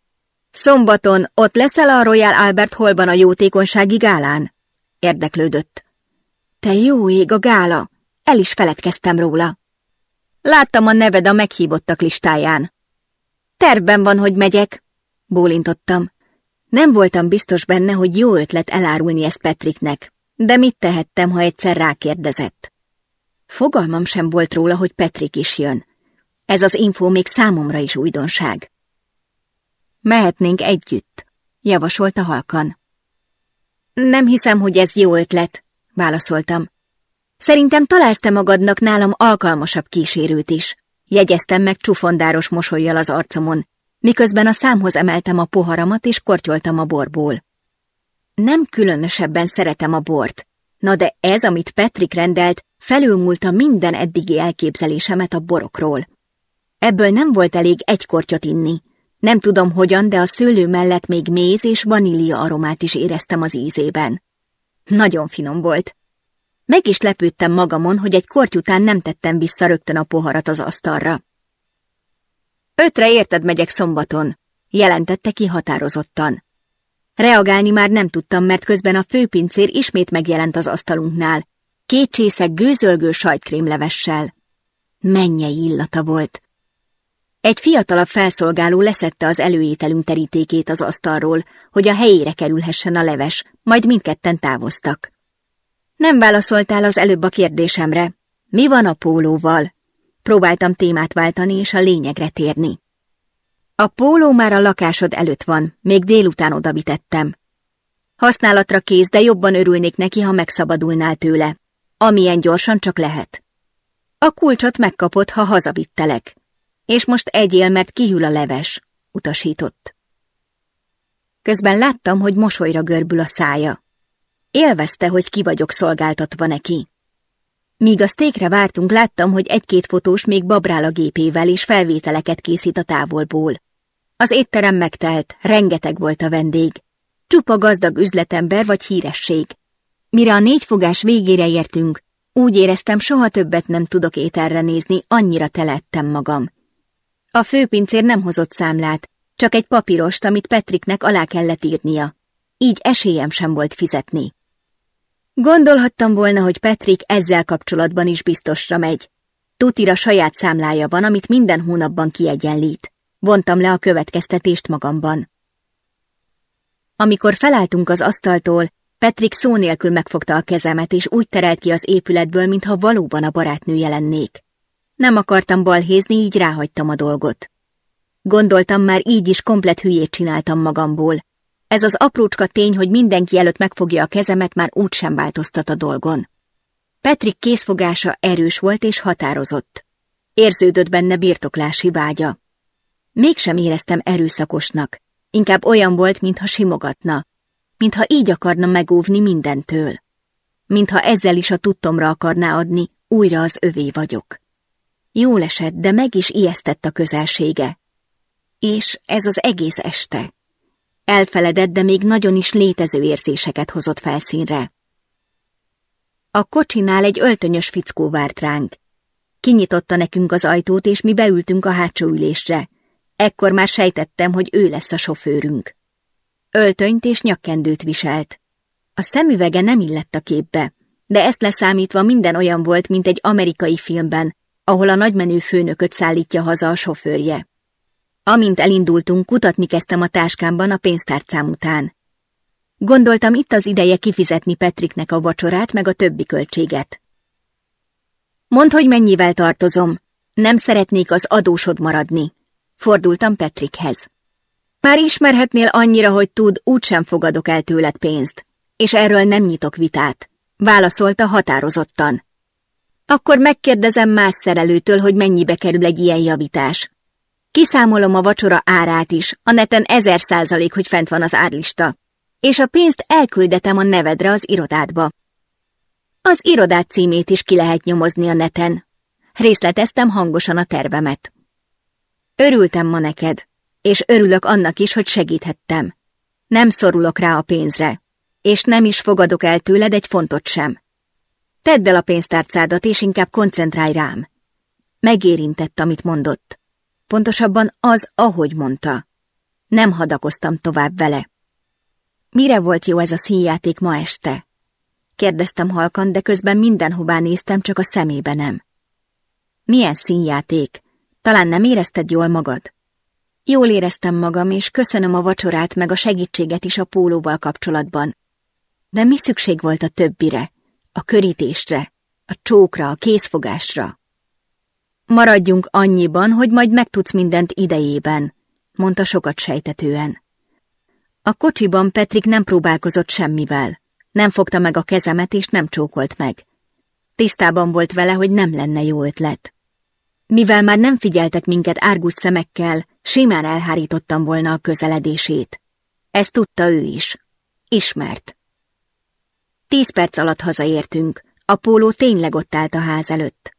Szombaton ott leszel a Royal Albert Hallban a jótékonysági gálán? Érdeklődött. Te jó ég a gála, el is feledkeztem róla. Láttam a neved a meghívottak listáján. Tervben van, hogy megyek, bólintottam. Nem voltam biztos benne, hogy jó ötlet elárulni ezt Petriknek, de mit tehettem, ha egyszer rákérdezett? Fogalmam sem volt róla, hogy Petrik is jön. Ez az infó még számomra is újdonság. Mehetnénk együtt, javasolta halkan. Nem hiszem, hogy ez jó ötlet, válaszoltam. Szerintem találsz te magadnak nálam alkalmasabb kísérőt is, jegyeztem meg csufondáros mosolyjal az arcomon, miközben a számhoz emeltem a poharamat és kortyoltam a borból. Nem különösebben szeretem a bort, na de ez, amit Petrik rendelt, felülmúlta minden eddigi elképzelésemet a borokról. Ebből nem volt elég egy kortyot inni, nem tudom hogyan, de a szőlő mellett még méz és vanília aromát is éreztem az ízében. Nagyon finom volt. Meg is lepődtem magamon, hogy egy korty után nem tettem vissza rögtön a poharat az asztalra. Ötre érted megyek szombaton, jelentette ki határozottan. Reagálni már nem tudtam, mert közben a főpincér ismét megjelent az asztalunknál, két csészek gőzölgő sajtkrémlevessel. Mennyei illata volt. Egy fiatalabb felszolgáló leszette az előételünk terítékét az asztalról, hogy a helyére kerülhessen a leves, majd mindketten távoztak. Nem válaszoltál az előbb a kérdésemre. Mi van a pólóval? Próbáltam témát váltani és a lényegre térni. A póló már a lakásod előtt van, még délután odavitettem. Használatra kész, de jobban örülnék neki, ha megszabadulnál tőle. Amilyen gyorsan csak lehet. A kulcsot megkapod, ha hazavittelek. És most egyél, mert kihűl a leves, utasított. Közben láttam, hogy mosolyra görbül a szája. Élvezte, hogy ki vagyok szolgáltatva neki. Míg a sztékre vártunk, láttam, hogy egy-két fotós még babrál a gépével, és felvételeket készít a távolból. Az étterem megtelt, rengeteg volt a vendég. Csupa gazdag üzletember vagy híresség. Mire a négy fogás végére értünk, úgy éreztem, soha többet nem tudok ételre nézni, annyira telettem magam. A főpincér nem hozott számlát, csak egy papírost, amit Petriknek alá kellett írnia. Így esélyem sem volt fizetni. Gondolhattam volna, hogy Petrik ezzel kapcsolatban is biztosra megy. Tutira saját számlája van, amit minden hónapban kiegyenlít. Vontam le a következtetést magamban. Amikor felálltunk az asztaltól, Petrik szó nélkül megfogta a kezemet, és úgy terelt ki az épületből, mintha valóban a barátnője lennék. Nem akartam balhézni, így ráhagytam a dolgot. Gondoltam, már így is komplet hülyét csináltam magamból. Ez az aprócska tény, hogy mindenki előtt megfogja a kezemet, már úgy sem változtat a dolgon. Petrik készfogása erős volt és határozott. Érződött benne birtoklási vágya. Mégsem éreztem erőszakosnak, inkább olyan volt, mintha simogatna, mintha így akarna megóvni mindentől. Mintha ezzel is a tudtomra akarná adni, újra az övé vagyok. Jól esett, de meg is ijesztett a közelsége. És ez az egész este. Elfeledett, de még nagyon is létező érzéseket hozott felszínre. A kocsinál egy öltönyös fickó várt ránk. Kinyitotta nekünk az ajtót, és mi beültünk a hátsó ülésre. Ekkor már sejtettem, hogy ő lesz a sofőrünk. Öltönyt és nyakkendőt viselt. A szemüvege nem illett a képbe, de ezt leszámítva minden olyan volt, mint egy amerikai filmben, ahol a nagymenő főnököt szállítja haza a sofőrje. Amint elindultunk, kutatni kezdtem a táskámban a pénztárcám után. Gondoltam, itt az ideje kifizetni Petriknek a vacsorát, meg a többi költséget. Mondd, hogy mennyivel tartozom. Nem szeretnék az adósod maradni. Fordultam Petrikhez. Pár ismerhetnél annyira, hogy tud, úgysem fogadok el tőled pénzt, és erről nem nyitok vitát, válaszolta határozottan. Akkor megkérdezem más szerelőtől, hogy mennyibe kerül egy ilyen javítás. Kiszámolom a vacsora árát is, a neten ezer százalék, hogy fent van az árlista, és a pénzt elküldetem a nevedre az irodádba. Az irodát címét is ki lehet nyomozni a neten. Részleteztem hangosan a tervemet. Örültem ma neked, és örülök annak is, hogy segíthettem. Nem szorulok rá a pénzre, és nem is fogadok el tőled egy fontot sem. Tedd el a pénztárcádat, és inkább koncentrálj rám. Megérintett, amit mondott. Pontosabban az, ahogy mondta. Nem hadakoztam tovább vele. Mire volt jó ez a színjáték ma este? Kérdeztem halkan, de közben mindenhová néztem, csak a szemébe nem. Milyen színjáték? Talán nem érezted jól magad? Jól éreztem magam, és köszönöm a vacsorát meg a segítséget is a pólóval kapcsolatban. De mi szükség volt a többire? A körítésre, a csókra, a készfogásra? Maradjunk annyiban, hogy majd megtudsz mindent idejében, mondta sokat sejtetően. A kocsiban Petrik nem próbálkozott semmivel. Nem fogta meg a kezemet, és nem csókolt meg. Tisztában volt vele, hogy nem lenne jó ötlet. Mivel már nem figyeltek minket árgus szemekkel, simán elhárítottam volna a közeledését. Ezt tudta ő is. Ismert. Tíz perc alatt hazaértünk. A póló tényleg ott állt a ház előtt.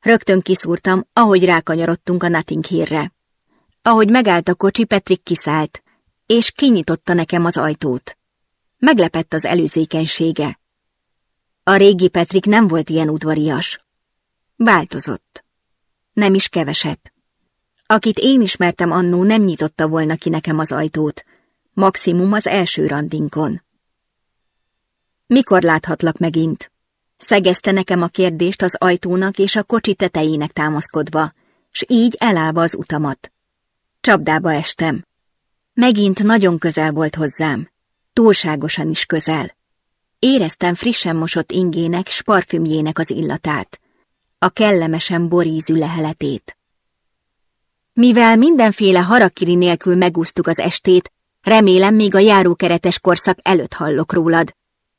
Rögtön kiszúrtam, ahogy rákanyarodtunk a Notting hírre. Ahogy megállt a kocsi, Petrik kiszállt, és kinyitotta nekem az ajtót. Meglepett az előzékenysége. A régi Petrik nem volt ilyen udvarias. Változott. Nem is keveset. Akit én ismertem annó, nem nyitotta volna ki nekem az ajtót, maximum az első randinkon. Mikor láthatlak megint? Szegezte nekem a kérdést az ajtónak és a kocsi tetejének támaszkodva, s így elállva az utamat. Csapdába estem. Megint nagyon közel volt hozzám túlságosan is közel. Éreztem frissen mosott ingének, sparfümjének az illatát, a kellemesen borízű leheletét. Mivel mindenféle harakiri nélkül megúsztuk az estét, remélem még a járókeretes korszak előtt hallok rólad,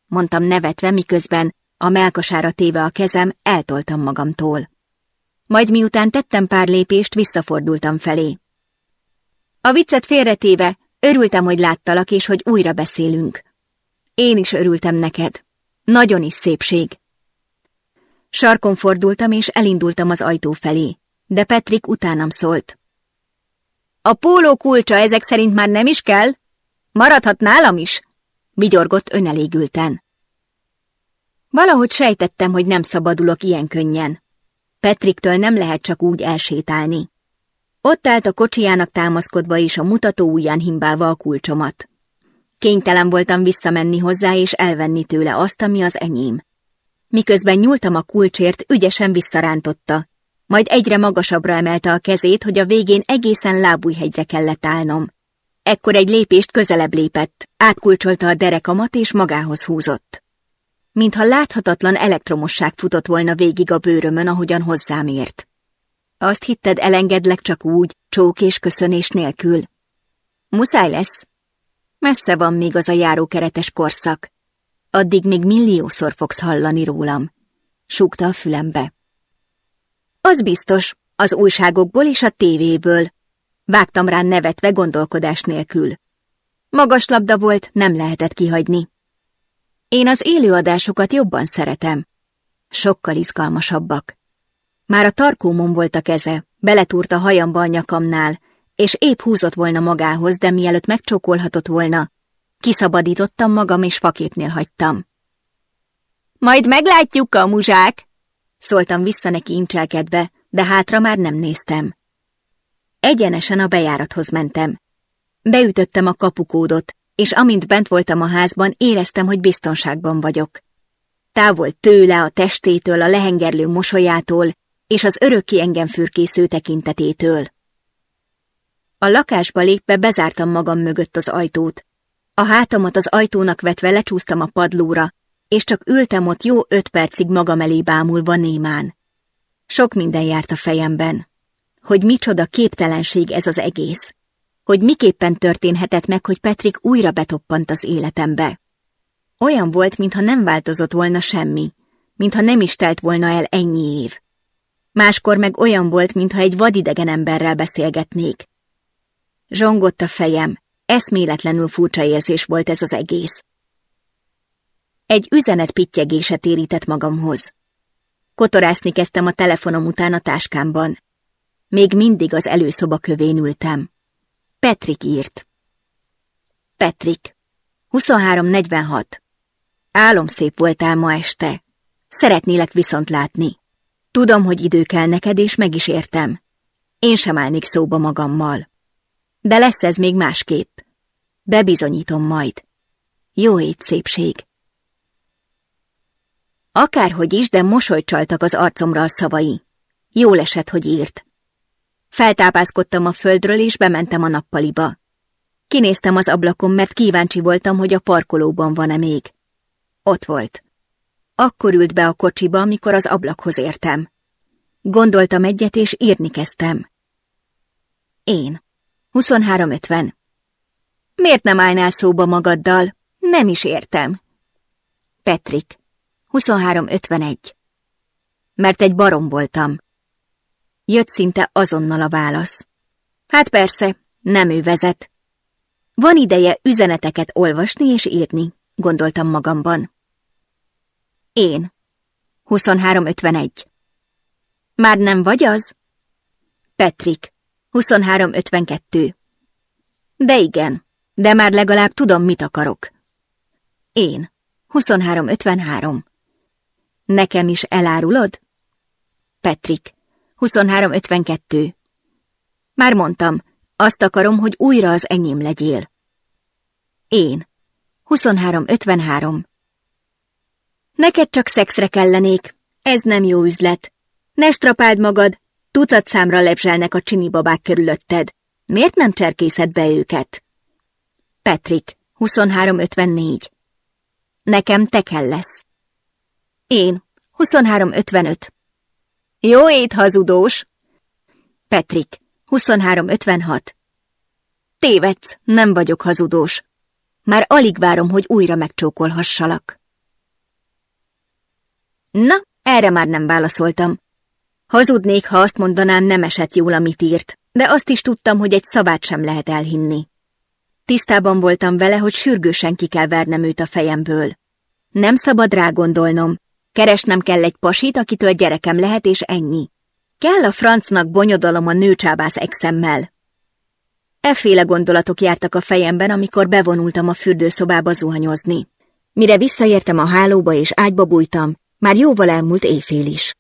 mondtam nevetve, miközben a melkasára téve a kezem, eltoltam magamtól. Majd miután tettem pár lépést, visszafordultam felé. A viccet félretéve, Örültem, hogy láttalak, és hogy újra beszélünk. Én is örültem neked. Nagyon is szépség. Sarkon fordultam, és elindultam az ajtó felé, de Petrik utánam szólt. A póló kulcsa ezek szerint már nem is kell? Maradhat nálam is? Vigyorgott önelégülten. Valahogy sejtettem, hogy nem szabadulok ilyen könnyen. Petriktől nem lehet csak úgy elsétálni. Ott állt a kocsijának támaszkodva és a mutató ujján himbálva a kulcsomat. Kénytelen voltam visszamenni hozzá és elvenni tőle azt, ami az enyém. Miközben nyúltam a kulcsért, ügyesen visszarántotta, majd egyre magasabbra emelte a kezét, hogy a végén egészen lábújhegyre kellett állnom. Ekkor egy lépést közelebb lépett, átkulcsolta a derekamat és magához húzott. Mintha láthatatlan elektromosság futott volna végig a bőrömön, ahogyan hozzám ért. Azt hitted, elengedlek csak úgy, csók és köszönés nélkül? Muszáj lesz. Messze van még az a járókeretes korszak. Addig még milliószor fogsz hallani rólam. Súgta a fülembe. Az biztos, az újságokból és a tévéből. Vágtam rá nevetve gondolkodás nélkül. Magas labda volt, nem lehetett kihagyni. Én az élőadásokat jobban szeretem. Sokkal izgalmasabbak. Már a tarkómon volt a keze, beletúrt a hajamba a nyakamnál, és épp húzott volna magához, de mielőtt megcsókolhatott volna, kiszabadítottam magam, és faképnél hagytam. Majd meglátjuk, a muzsák! Szóltam vissza neki incselkedve, de hátra már nem néztem. Egyenesen a bejárathoz mentem. Beütöttem a kapukódot, és amint bent voltam a házban, éreztem, hogy biztonságban vagyok. Távol tőle, a testétől, a lehengerlő mosolyától, és az örökké engem fürkésző tekintetétől. A lakásba lépve bezártam magam mögött az ajtót. A hátamat az ajtónak vetve lecsúsztam a padlóra, és csak ültem ott jó öt percig magam elé bámulva némán. Sok minden járt a fejemben. Hogy micsoda képtelenség ez az egész. hogy miképpen történhetett meg, hogy Petrik újra betoppant az életembe. Olyan volt, mintha nem változott volna semmi, mintha nem is telt volna el ennyi év. Máskor meg olyan volt, mintha egy vadidegen emberrel beszélgetnék. Zsongott a fejem, eszméletlenül furcsa érzés volt ez az egész. Egy üzenet pittyegése térített magamhoz. Kotorászni kezdtem a telefonom után a táskámban. Még mindig az előszoba kövén ültem. Petrik írt. Petrik, 23.46. Álomszép voltál ma este. Szeretnélek viszont látni. Tudom, hogy idő kell neked, és meg is értem. Én sem állnék szóba magammal. De lesz ez még másképp. Bebizonyítom majd. Jó ét, szépség. Akárhogy is, de mosolyt csaltak az arcomra a szavai. Jól esett, hogy írt. Feltápászkodtam a földről, és bementem a nappaliba. Kinéztem az ablakon, mert kíváncsi voltam, hogy a parkolóban van-e még. Ott volt. Akkor ült be a kocsiba, amikor az ablakhoz értem. Gondoltam egyet, és írni kezdtem. Én. 23.50. Miért nem állnál szóba magaddal? Nem is értem. Petrik. 23.51. Mert egy barom voltam. Jött szinte azonnal a válasz. Hát persze, nem ő vezet. Van ideje üzeneteket olvasni és írni, gondoltam magamban. Én. 23.51. Már nem vagy az? Petrik. 23.52. De igen, de már legalább tudom, mit akarok. Én. 23.53. Nekem is elárulod? Petrik. 23.52. Már mondtam, azt akarom, hogy újra az enyém legyél. Én. 23.53. Neked csak szexre kellenék. Ez nem jó üzlet. Ne strapáld magad, tucat számra lebzselnek a babák körülötted. Miért nem cserkészed be őket? Petrik, 2354. Nekem te kell lesz. Én, 2355. Jó ét, hazudós! Petrik, 2356. Tévedsz, nem vagyok hazudós. Már alig várom, hogy újra megcsókolhassalak. Na, erre már nem válaszoltam. Hazudnék, ha azt mondanám, nem esett jól, amit írt, de azt is tudtam, hogy egy szavát sem lehet elhinni. Tisztában voltam vele, hogy sürgősen ki kell vernem őt a fejemből. Nem szabad rá gondolnom. Keresnem kell egy pasit, akitől gyerekem lehet, és ennyi. Kell a francnak bonyodalom a nőcsábász exemmel. Efféle gondolatok jártak a fejemben, amikor bevonultam a fürdőszobába zuhanyozni. Mire visszaértem a hálóba és ágyba bújtam, már jóval elmúlt éjfél is.